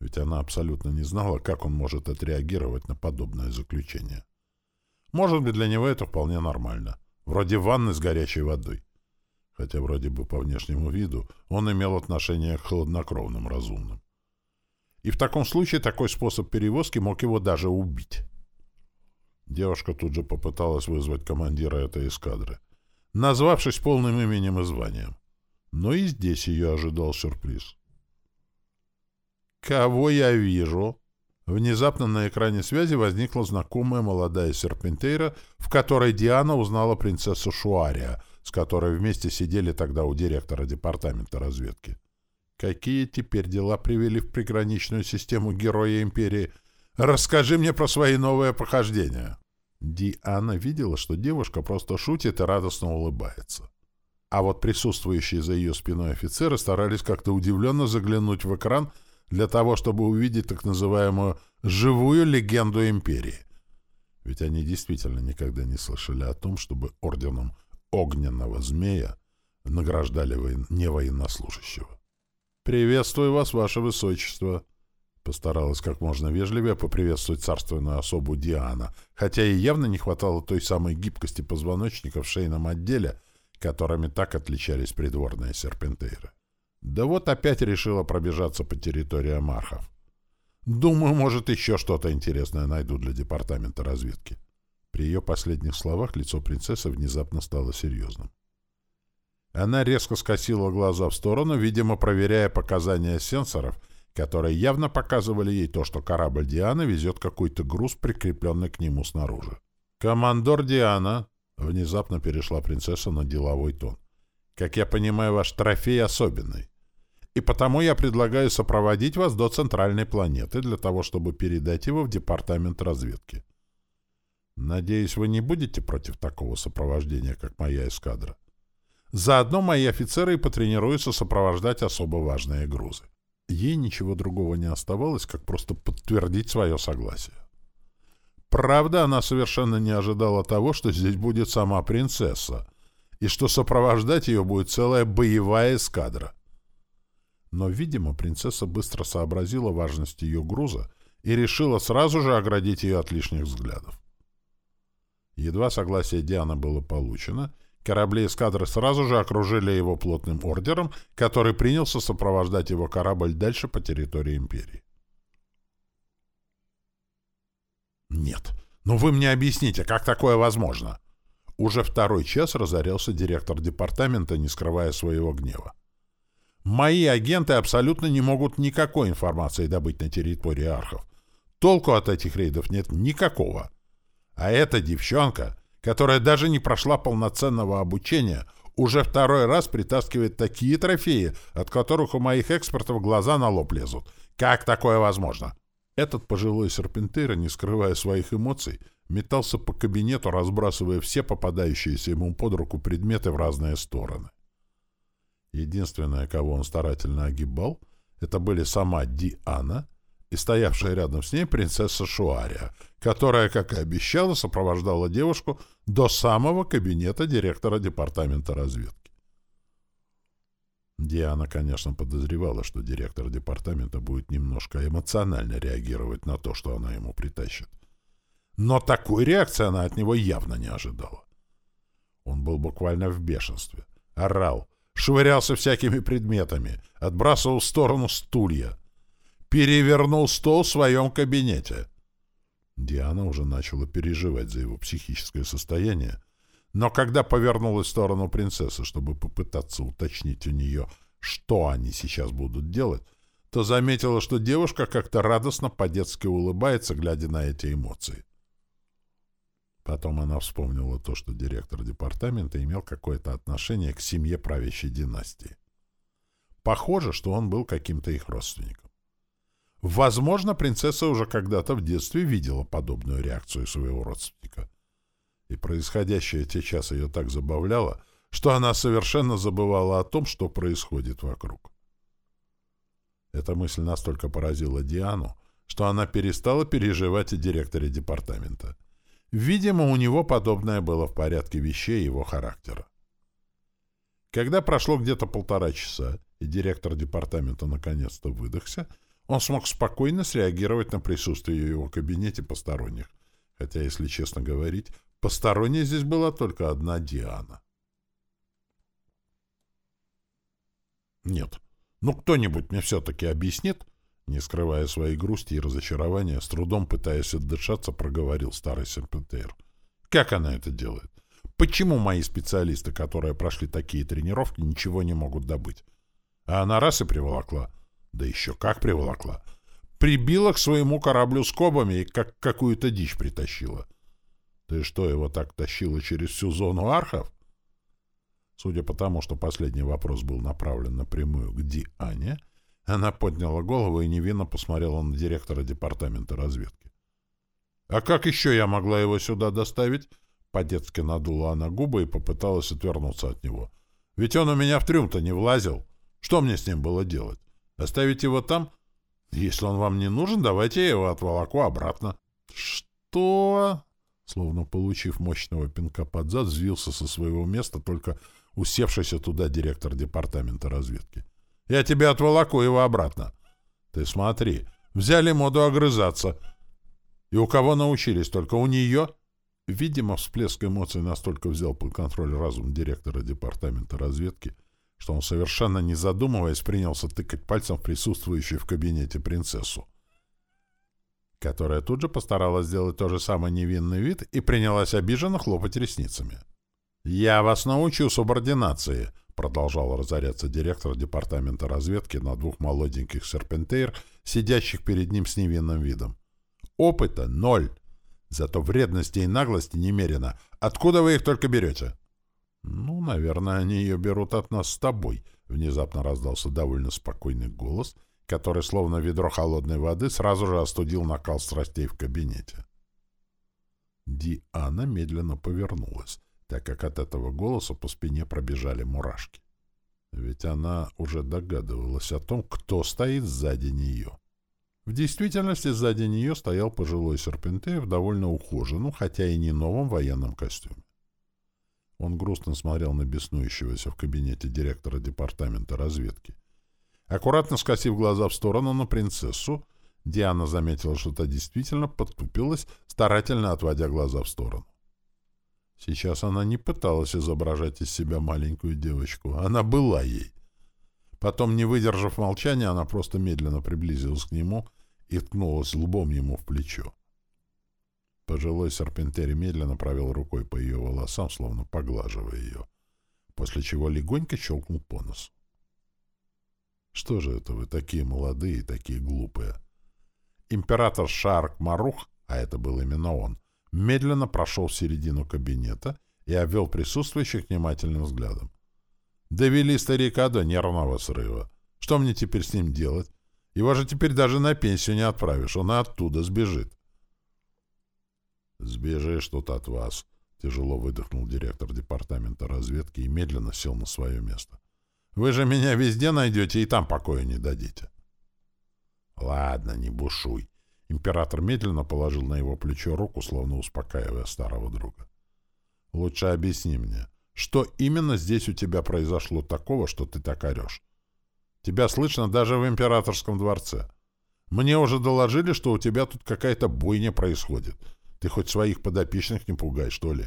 ведь она абсолютно не знала, как он может отреагировать на подобное заключение. Может быть, для него это вполне нормально. Вроде ванны с горячей водой. Хотя вроде бы по внешнему виду он имел отношение к хладнокровным разумным. И в таком случае такой способ перевозки мог его даже убить. Девушка тут же попыталась вызвать командира этой эскадры, назвавшись полным именем и званием. Но и здесь ее ожидал сюрприз. «Кого я вижу?» Внезапно на экране связи возникла знакомая молодая серпентейра, в которой Диана узнала принцессу Шуария, с которой вместе сидели тогда у директора департамента разведки. Какие теперь дела привели в приграничную систему Героя Империи? Расскажи мне про свои новые похождения. Диана видела, что девушка просто шутит и радостно улыбается. А вот присутствующие за ее спиной офицеры старались как-то удивленно заглянуть в экран — для того, чтобы увидеть так называемую «живую легенду империи». Ведь они действительно никогда не слышали о том, чтобы орденом огненного змея награждали воен... не военнослужащего. «Приветствую вас, ваше высочество!» Постаралась как можно вежливее поприветствовать царственную особу Диана, хотя и явно не хватало той самой гибкости позвоночника в шейном отделе, которыми так отличались придворные серпентейры. Да вот опять решила пробежаться по территории Амархов. Думаю, может, еще что-то интересное найду для департамента разведки. При ее последних словах лицо принцессы внезапно стало серьезным. Она резко скосила глаза в сторону, видимо, проверяя показания сенсоров, которые явно показывали ей то, что корабль Дианы везет какой-то груз, прикрепленный к нему снаружи. «Командор Диана!» — внезапно перешла принцесса на деловой тон. «Как я понимаю, ваш трофей особенный и потому я предлагаю сопроводить вас до центральной планеты для того, чтобы передать его в департамент разведки. Надеюсь, вы не будете против такого сопровождения, как моя эскадра. Заодно мои офицеры и потренируются сопровождать особо важные грузы. Ей ничего другого не оставалось, как просто подтвердить свое согласие. Правда, она совершенно не ожидала того, что здесь будет сама принцесса, и что сопровождать ее будет целая боевая эскадра. Но, видимо, принцесса быстро сообразила важность ее груза и решила сразу же оградить ее от лишних взглядов. Едва согласие Дианы было получено, корабли эскадры сразу же окружили его плотным ордером, который принялся сопровождать его корабль дальше по территории империи. «Нет, ну вы мне объясните, как такое возможно?» Уже второй час разорялся директор департамента, не скрывая своего гнева. Мои агенты абсолютно не могут никакой информации добыть на территории архов. Толку от этих рейдов нет никакого. А эта девчонка, которая даже не прошла полноценного обучения, уже второй раз притаскивает такие трофеи, от которых у моих экспертов глаза на лоб лезут. Как такое возможно? Этот пожилой серпентейр, не скрывая своих эмоций, метался по кабинету, разбрасывая все попадающиеся ему под руку предметы в разные стороны. Единственное, кого он старательно огибал, это были сама Диана и стоявшая рядом с ней принцесса Шуария, которая, как и обещала, сопровождала девушку до самого кабинета директора департамента разведки. Диана, конечно, подозревала, что директор департамента будет немножко эмоционально реагировать на то, что она ему притащит. Но такой реакции она от него явно не ожидала. Он был буквально в бешенстве. Орал, швырялся всякими предметами, отбрасывал в сторону стулья. Перевернул стол в своем кабинете. Диана уже начала переживать за его психическое состояние, но когда повернулась в сторону принцессы, чтобы попытаться уточнить у нее, что они сейчас будут делать, то заметила, что девушка как-то радостно по-детски улыбается, глядя на эти эмоции. Потом она вспомнила то, что директор департамента имел какое-то отношение к семье правящей династии. Похоже, что он был каким-то их родственником. Возможно, принцесса уже когда-то в детстве видела подобную реакцию своего родственника. И происходящее сейчас ее так забавляло, что она совершенно забывала о том, что происходит вокруг. Эта мысль настолько поразила Диану, что она перестала переживать о директоре департамента. Видимо, у него подобное было в порядке вещей его характера. Когда прошло где-то полтора часа, и директор департамента наконец-то выдохся, он смог спокойно среагировать на присутствие в его кабинете посторонних. Хотя, если честно говорить, посторонней здесь была только одна Диана. Нет. Ну, кто-нибудь мне все-таки объяснит, не скрывая своей грусти и разочарования, с трудом пытаясь отдышаться, проговорил старый серпентейр. Как она это делает? Почему мои специалисты, которые прошли такие тренировки, ничего не могут добыть? А она раз и приволокла. Да еще как приволокла. Прибила к своему кораблю скобами и как какую-то дичь притащила. Ты что, его так тащила через всю зону архов? Судя по тому, что последний вопрос был направлен напрямую к Диане, она подняла голову и невинно посмотрела на директора департамента разведки. «А как еще я могла его сюда доставить?» По-детски надула она губы и попыталась отвернуться от него. «Ведь он у меня в трюм-то не влазил. Что мне с ним было делать? Оставить его там? Если он вам не нужен, давайте я его отволоку обратно». «Что?» Словно получив мощного пинка под зад, взвился со своего места только усевшийся туда директор департамента разведки. Я тебе отволоку его обратно. Ты смотри, взяли моду огрызаться. И у кого научились? Только у нее? Видимо, всплеск эмоций настолько взял под контроль разум директора департамента разведки, что он, совершенно не задумываясь, принялся тыкать пальцем в присутствующую в кабинете принцессу, которая тут же постаралась сделать то же самое невинный вид и принялась обиженно хлопать ресницами. «Я вас научу субординации», продолжал разоряться директор департамента разведки на двух молоденьких серпентейр, сидящих перед ним с невинным видом. Опыта ноль. Зато вредности и наглости немерено. Откуда вы их только берете? Ну, наверное, они ее берут от нас с тобой, внезапно раздался довольно спокойный голос, который, словно ведро холодной воды, сразу же остудил накал страстей в кабинете. Диана медленно повернулась так как от этого голоса по спине пробежали мурашки. Ведь она уже догадывалась о том, кто стоит сзади нее. В действительности сзади нее стоял пожилой серпентей в довольно ухоженном, хотя и не новом военном костюме. Он грустно смотрел на беснующегося в кабинете директора департамента разведки. Аккуратно скосив глаза в сторону на принцессу, Диана заметила, что та действительно подтупилась, старательно отводя глаза в сторону. Сейчас она не пыталась изображать из себя маленькую девочку. Она была ей. Потом, не выдержав молчания, она просто медленно приблизилась к нему и ткнулась лбом ему в плечо. Пожилой серпентери медленно провел рукой по ее волосам, словно поглаживая ее, после чего легонько щелкнул по носу. «Что же это вы такие молодые и такие глупые?» Император Шарк Марух, а это был именно он, медленно прошел в середину кабинета и обвел присутствующих внимательным взглядом. Довели старика до нервного срыва. Что мне теперь с ним делать? Его же теперь даже на пенсию не отправишь, он и оттуда сбежит. «Сбежишь тут от вас», — тяжело выдохнул директор департамента разведки и медленно сел на свое место. «Вы же меня везде найдете и там покоя не дадите». Ладно, не бушуй. Император медленно положил на его плечо руку, словно успокаивая старого друга. Лучше объясни мне, что именно здесь у тебя произошло такого, что ты так орешь? Тебя слышно даже в императорском дворце. Мне уже доложили, что у тебя тут какая-то бойня происходит. Ты хоть своих подопечных не пугай, что ли?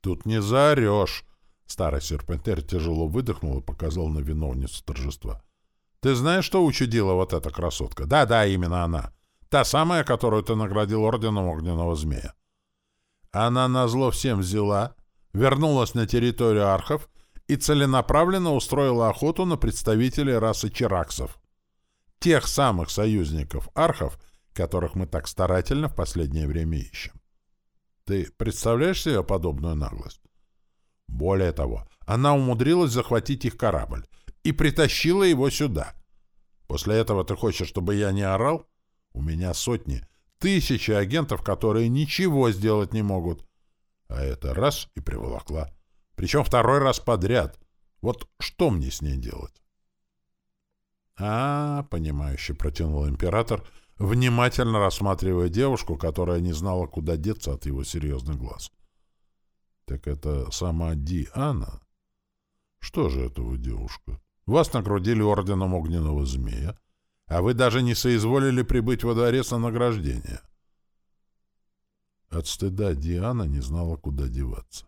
Тут не заорешь. Старый серпентер тяжело выдохнул и показал на виновницу торжества. Ты знаешь, что учудила вот эта красотка? Да-да, именно она. Та самая, которую ты наградил орденом огненного змея. Она назло всем взяла, вернулась на территорию архов и целенаправленно устроила охоту на представителей расы чираксов. Тех самых союзников архов, которых мы так старательно в последнее время ищем. Ты представляешь себе подобную наглость? Более того, она умудрилась захватить их корабль и притащила его сюда. После этого ты хочешь, чтобы я не орал? У меня сотни, тысячи агентов, которые ничего сделать не могут. А это раз и приволокла. Причем второй раз подряд. Вот что мне с ней делать? А, понимающе протянул император, внимательно рассматривая девушку, которая не знала, куда деться от его серьезных глаз. Так это сама Диана? Что же это вы, девушка? Вас нагрудили орденом огненного змея, а вы даже не соизволили прибыть во дворец на награждение. От стыда Диана не знала, куда деваться.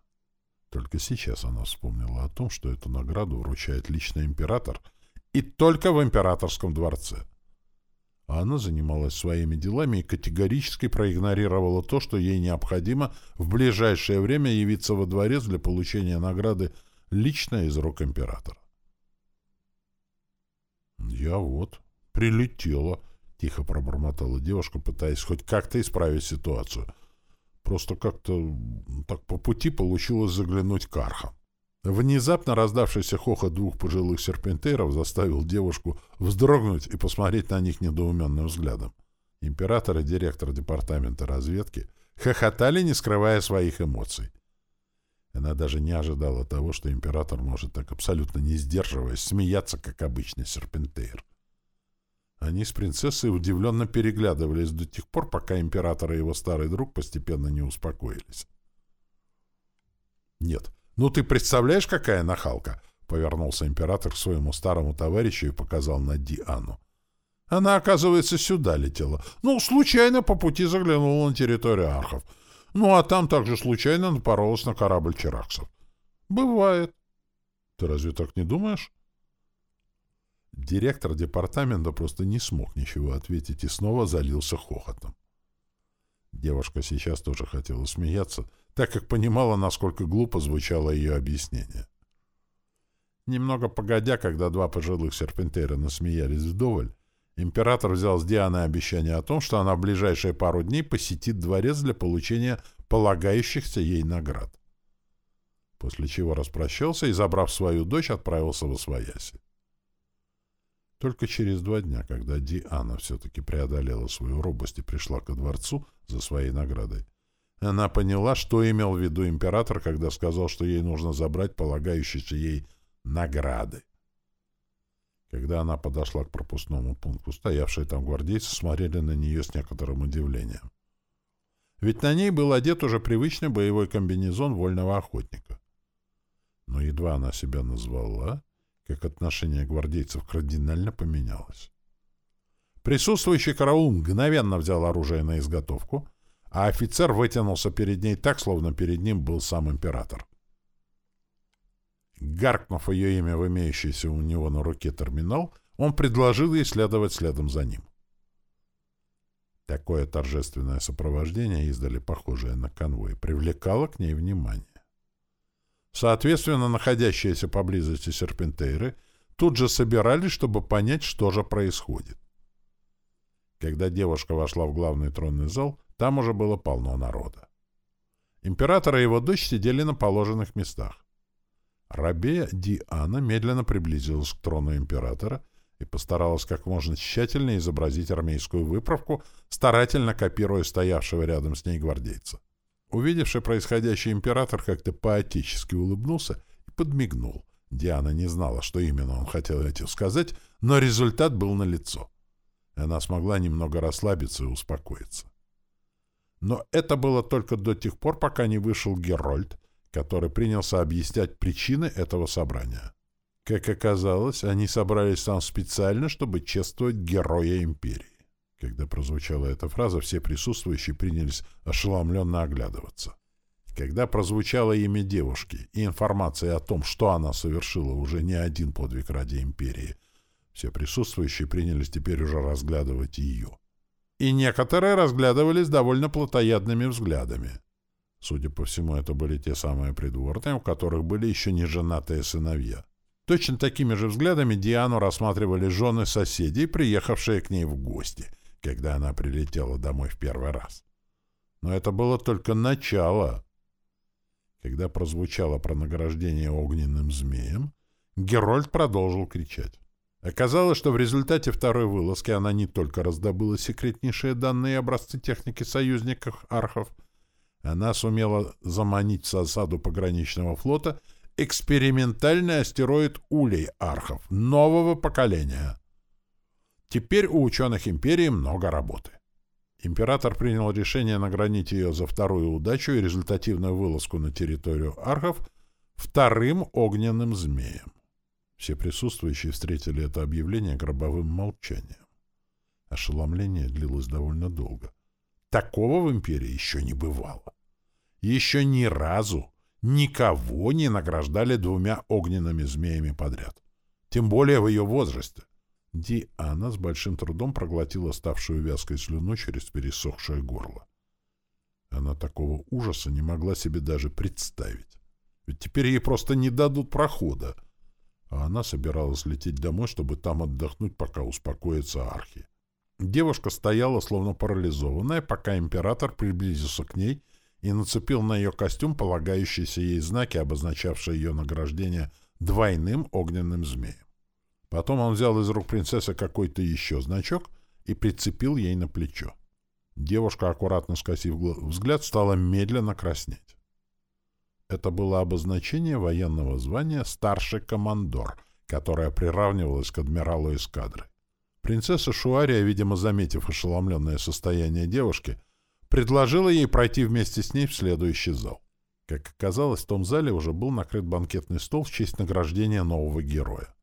Только сейчас она вспомнила о том, что эту награду вручает лично император, и только в императорском дворце. А она занималась своими делами и категорически проигнорировала то, что ей необходимо в ближайшее время явиться во дворец для получения награды лично из рук императора. «Я вот», «Прилетела», — тихо пробормотала девушка, пытаясь хоть как-то исправить ситуацию. Просто как-то так по пути получилось заглянуть к архам. Внезапно раздавшийся хохот двух пожилых серпентеров заставил девушку вздрогнуть и посмотреть на них недоуменным взглядом. Император и директор департамента разведки хохотали, не скрывая своих эмоций. Она даже не ожидала того, что император может так абсолютно не сдерживаясь смеяться, как обычный серпентейр. Они с принцессой удивленно переглядывались до тех пор, пока император и его старый друг постепенно не успокоились. «Нет, ну ты представляешь, какая нахалка?» — повернулся император к своему старому товарищу и показал на Диану. «Она, оказывается, сюда летела. Ну, случайно по пути заглянула на территорию архов. Ну, а там также случайно напоролась на корабль чираксов. Бывает. Ты разве так не думаешь?» Директор департамента просто не смог ничего ответить и снова залился хохотом. Девушка сейчас тоже хотела смеяться, так как понимала, насколько глупо звучало ее объяснение. Немного погодя, когда два пожилых серпентера насмеялись вдоволь, император взял с Дианы обещание о том, что она в ближайшие пару дней посетит дворец для получения полагающихся ей наград. После чего распрощался и, забрав свою дочь, отправился в Освояси. Только через два дня, когда Диана все-таки преодолела свою робость и пришла ко дворцу за своей наградой, она поняла, что имел в виду император, когда сказал, что ей нужно забрать полагающиеся ей награды. Когда она подошла к пропускному пункту, стоявшие там гвардейцы смотрели на нее с некоторым удивлением. Ведь на ней был одет уже привычный боевой комбинезон вольного охотника. Но едва она себя назвала, как отношение гвардейцев кардинально поменялось. Присутствующий караул мгновенно взял оружие на изготовку, а офицер вытянулся перед ней так, словно перед ним был сам император. Гаркнув ее имя в имеющийся у него на руке терминал, он предложил ей следовать следом за ним. Такое торжественное сопровождение, издали похожее на конвой, привлекало к ней внимание. Соответственно, находящиеся поблизости серпентейры тут же собирались, чтобы понять, что же происходит. Когда девушка вошла в главный тронный зал, там уже было полно народа. Император и его дочь сидели на положенных местах. Рабея Диана медленно приблизилась к трону императора и постаралась как можно тщательнее изобразить армейскую выправку, старательно копируя стоявшего рядом с ней гвардейца. Увидевший происходящее император как-то поотечески улыбнулся и подмигнул. Диана не знала, что именно он хотел этим сказать, но результат был налицо. Она смогла немного расслабиться и успокоиться. Но это было только до тех пор, пока не вышел Герольд, который принялся объяснять причины этого собрания. Как оказалось, они собрались там специально, чтобы чествовать героя империи. Когда прозвучала эта фраза, все присутствующие принялись ошеломленно оглядываться. Когда прозвучало имя девушки и информация о том, что она совершила уже не один подвиг ради империи, все присутствующие принялись теперь уже разглядывать ее. И некоторые разглядывались довольно плотоядными взглядами. Судя по всему, это были те самые придворные, у которых были еще не женатые сыновья. Точно такими же взглядами Диану рассматривали жены соседей, приехавшие к ней в гости, когда она прилетела домой в первый раз. Но это было только начало. Когда прозвучало про награждение огненным змеем, Герольд продолжил кричать. Оказалось, что в результате второй вылазки она не только раздобыла секретнейшие данные и образцы техники союзников архов, она сумела заманить в засаду пограничного флота экспериментальный астероид Улей архов нового поколения. Теперь у ученых империи много работы. Император принял решение наградить ее за вторую удачу и результативную вылазку на территорию архов вторым огненным змеем. Все присутствующие встретили это объявление гробовым молчанием. Ошеломление длилось довольно долго. Такого в империи еще не бывало. Еще ни разу никого не награждали двумя огненными змеями подряд. Тем более в ее возрасте. Диана с большим трудом проглотила ставшую вязкой слюну через пересохшее горло. Она такого ужаса не могла себе даже представить. Ведь теперь ей просто не дадут прохода. А она собиралась лететь домой, чтобы там отдохнуть, пока успокоится Архи. Девушка стояла, словно парализованная, пока император приблизился к ней и нацепил на ее костюм полагающиеся ей знаки, обозначавшие ее награждение двойным огненным змеем. Потом он взял из рук принцессы какой-то еще значок и прицепил ей на плечо. Девушка, аккуратно скосив взгляд, стала медленно краснеть. Это было обозначение военного звания «старший командор», которое приравнивалось к адмиралу эскадры. Принцесса Шуария, видимо, заметив ошеломленное состояние девушки, предложила ей пройти вместе с ней в следующий зал. Как оказалось, в том зале уже был накрыт банкетный стол в честь награждения нового героя.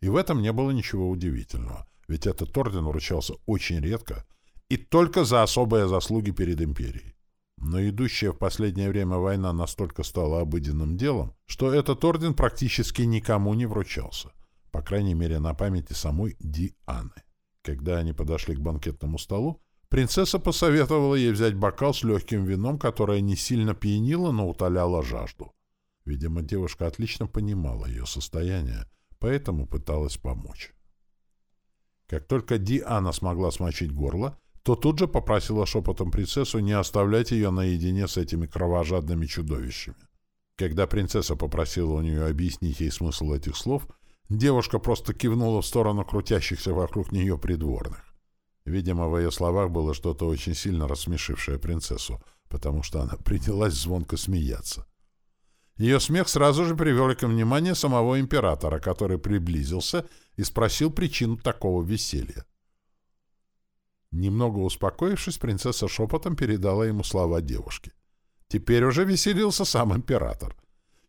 И в этом не было ничего удивительного, ведь этот орден вручался очень редко и только за особые заслуги перед империей. Но идущая в последнее время война настолько стала обыденным делом, что этот орден практически никому не вручался, по крайней мере на памяти самой Дианы. Когда они подошли к банкетному столу, принцесса посоветовала ей взять бокал с легким вином, которое не сильно пьянило, но утоляло жажду. Видимо, девушка отлично понимала ее состояние, поэтому пыталась помочь. Как только Диана смогла смочить горло, то тут же попросила шепотом принцессу не оставлять ее наедине с этими кровожадными чудовищами. Когда принцесса попросила у нее объяснить ей смысл этих слов, девушка просто кивнула в сторону крутящихся вокруг нее придворных. Видимо, в ее словах было что-то очень сильно рассмешившее принцессу, потому что она принялась звонко смеяться. Ее смех сразу же привел к вниманию самого императора, который приблизился и спросил причину такого веселья. Немного успокоившись, принцесса шепотом передала ему слова девушки. Теперь уже веселился сам император.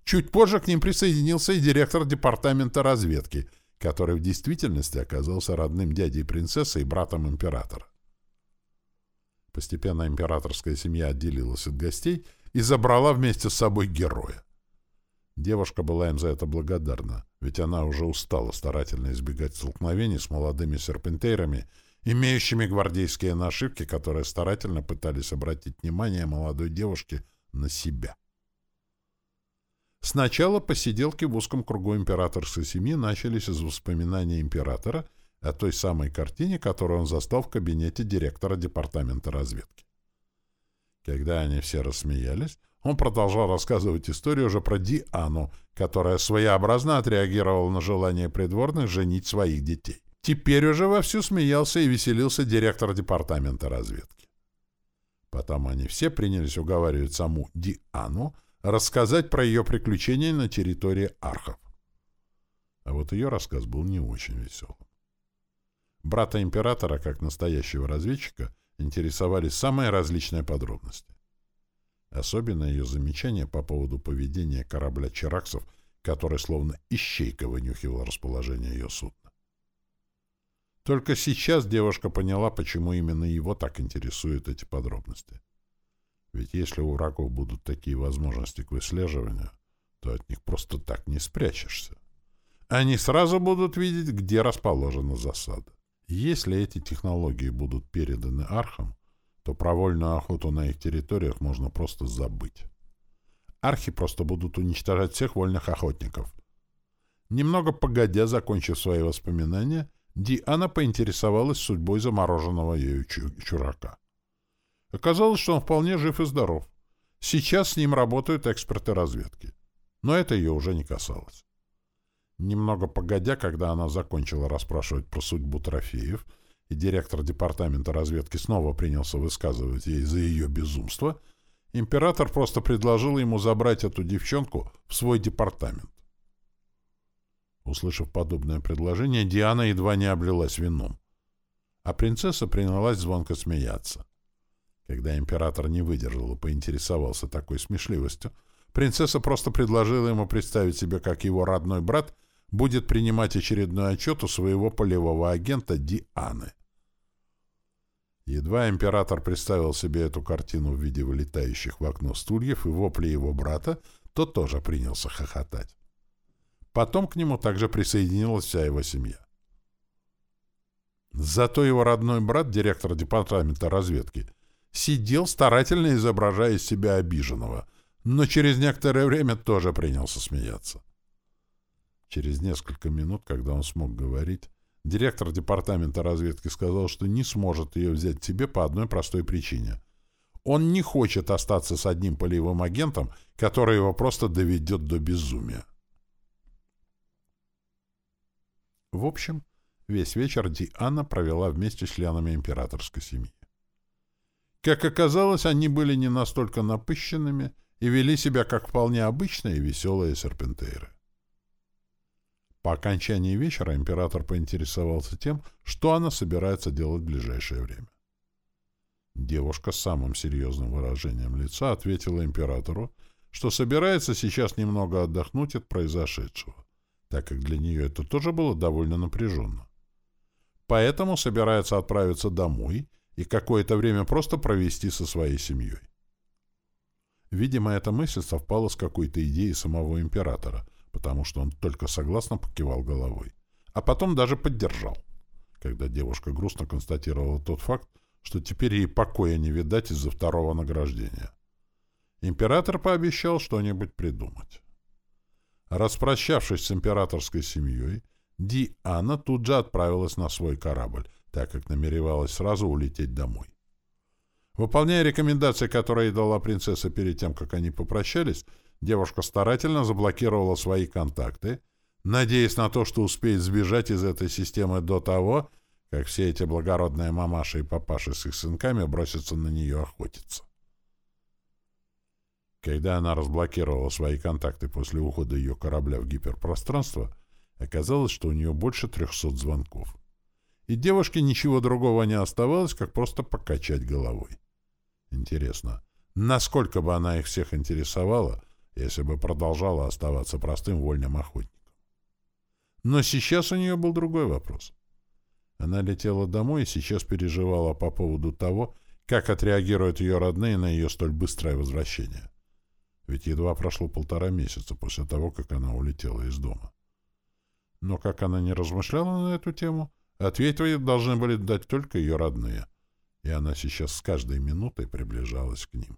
Чуть позже к ним присоединился и директор департамента разведки, который в действительности оказался родным дядей принцессы и братом императора. Постепенно императорская семья отделилась от гостей и забрала вместе с собой героя. Девушка была им за это благодарна, ведь она уже устала старательно избегать столкновений с молодыми серпентейрами, имеющими гвардейские нашивки, которые старательно пытались обратить внимание молодой девушки на себя. Сначала посиделки в узком кругу императорской семьи начались из воспоминания императора о той самой картине, которую он застал в кабинете директора департамента разведки. Когда они все рассмеялись, он продолжал рассказывать историю уже про Диану, которая своеобразно отреагировала на желание придворных женить своих детей. Теперь уже вовсю смеялся и веселился директор департамента разведки. Потом они все принялись уговаривать саму Диану рассказать про ее приключения на территории архов. А вот ее рассказ был не очень веселым. Брата императора, как настоящего разведчика, интересовали самые различные подробности. Особенно ее замечания по поводу поведения корабля «Чараксов», который словно ищейка вынюхивал расположение ее судна. Только сейчас девушка поняла, почему именно его так интересуют эти подробности. Ведь если у врагов будут такие возможности к выслеживанию, то от них просто так не спрячешься. Они сразу будут видеть, где расположена засада. Если эти технологии будут переданы архам, то про вольную охоту на их территориях можно просто забыть. Архи просто будут уничтожать всех вольных охотников. Немного погодя, закончив свои воспоминания, Диана поинтересовалась судьбой замороженного ею чурака. Оказалось, что он вполне жив и здоров. Сейчас с ним работают эксперты разведки. Но это ее уже не касалось. Немного погодя, когда она закончила расспрашивать про судьбу трофеев, и директор департамента разведки снова принялся высказывать ей за ее безумство, император просто предложил ему забрать эту девчонку в свой департамент. Услышав подобное предложение, Диана едва не облилась вином. А принцесса принялась звонко смеяться. Когда император не выдержал и поинтересовался такой смешливостью, принцесса просто предложила ему представить себе, как его родной брат будет принимать очередной отчет у своего полевого агента Дианы. Едва император представил себе эту картину в виде вылетающих в окно стульев и вопли его брата, тот тоже принялся хохотать. Потом к нему также присоединилась вся его семья. Зато его родной брат, директор департамента разведки, сидел, старательно изображая из себя обиженного, но через некоторое время тоже принялся смеяться. Через несколько минут, когда он смог говорить, директор департамента разведки сказал, что не сможет ее взять тебе по одной простой причине. Он не хочет остаться с одним полевым агентом, который его просто доведет до безумия. В общем, весь вечер Диана провела вместе с членами императорской семьи. Как оказалось, они были не настолько напыщенными и вели себя как вполне обычные веселые серпентейры. По окончании вечера император поинтересовался тем, что она собирается делать в ближайшее время. Девушка с самым серьезным выражением лица ответила императору, что собирается сейчас немного отдохнуть от произошедшего так как для нее это тоже было довольно напряженно. Поэтому собирается отправиться домой и какое-то время просто провести со своей семьей. Видимо, эта мысль совпала с какой-то идеей самого императора, потому что он только согласно покивал головой, а потом даже поддержал, когда девушка грустно констатировала тот факт, что теперь ей покоя не видать из-за второго награждения. Император пообещал что-нибудь придумать. Распрощавшись с императорской семьей, Диана тут же отправилась на свой корабль, так как намеревалась сразу улететь домой. Выполняя рекомендации, которые дала принцесса перед тем, как они попрощались, девушка старательно заблокировала свои контакты, надеясь на то, что успеет сбежать из этой системы до того, как все эти благородные мамаши и папаши с их сынками бросятся на нее охотиться. Когда она разблокировала свои контакты после ухода ее корабля в гиперпространство, оказалось, что у нее больше 300 звонков. И девушке ничего другого не оставалось, как просто покачать головой. Интересно, насколько бы она их всех интересовала, если бы продолжала оставаться простым вольным охотником? Но сейчас у нее был другой вопрос. Она летела домой и сейчас переживала по поводу того, как отреагируют ее родные на ее столь быстрое возвращение ведь едва прошло полтора месяца после того, как она улетела из дома. Но как она не размышляла на эту тему, ответ должны были дать только ее родные, и она сейчас с каждой минутой приближалась к ним.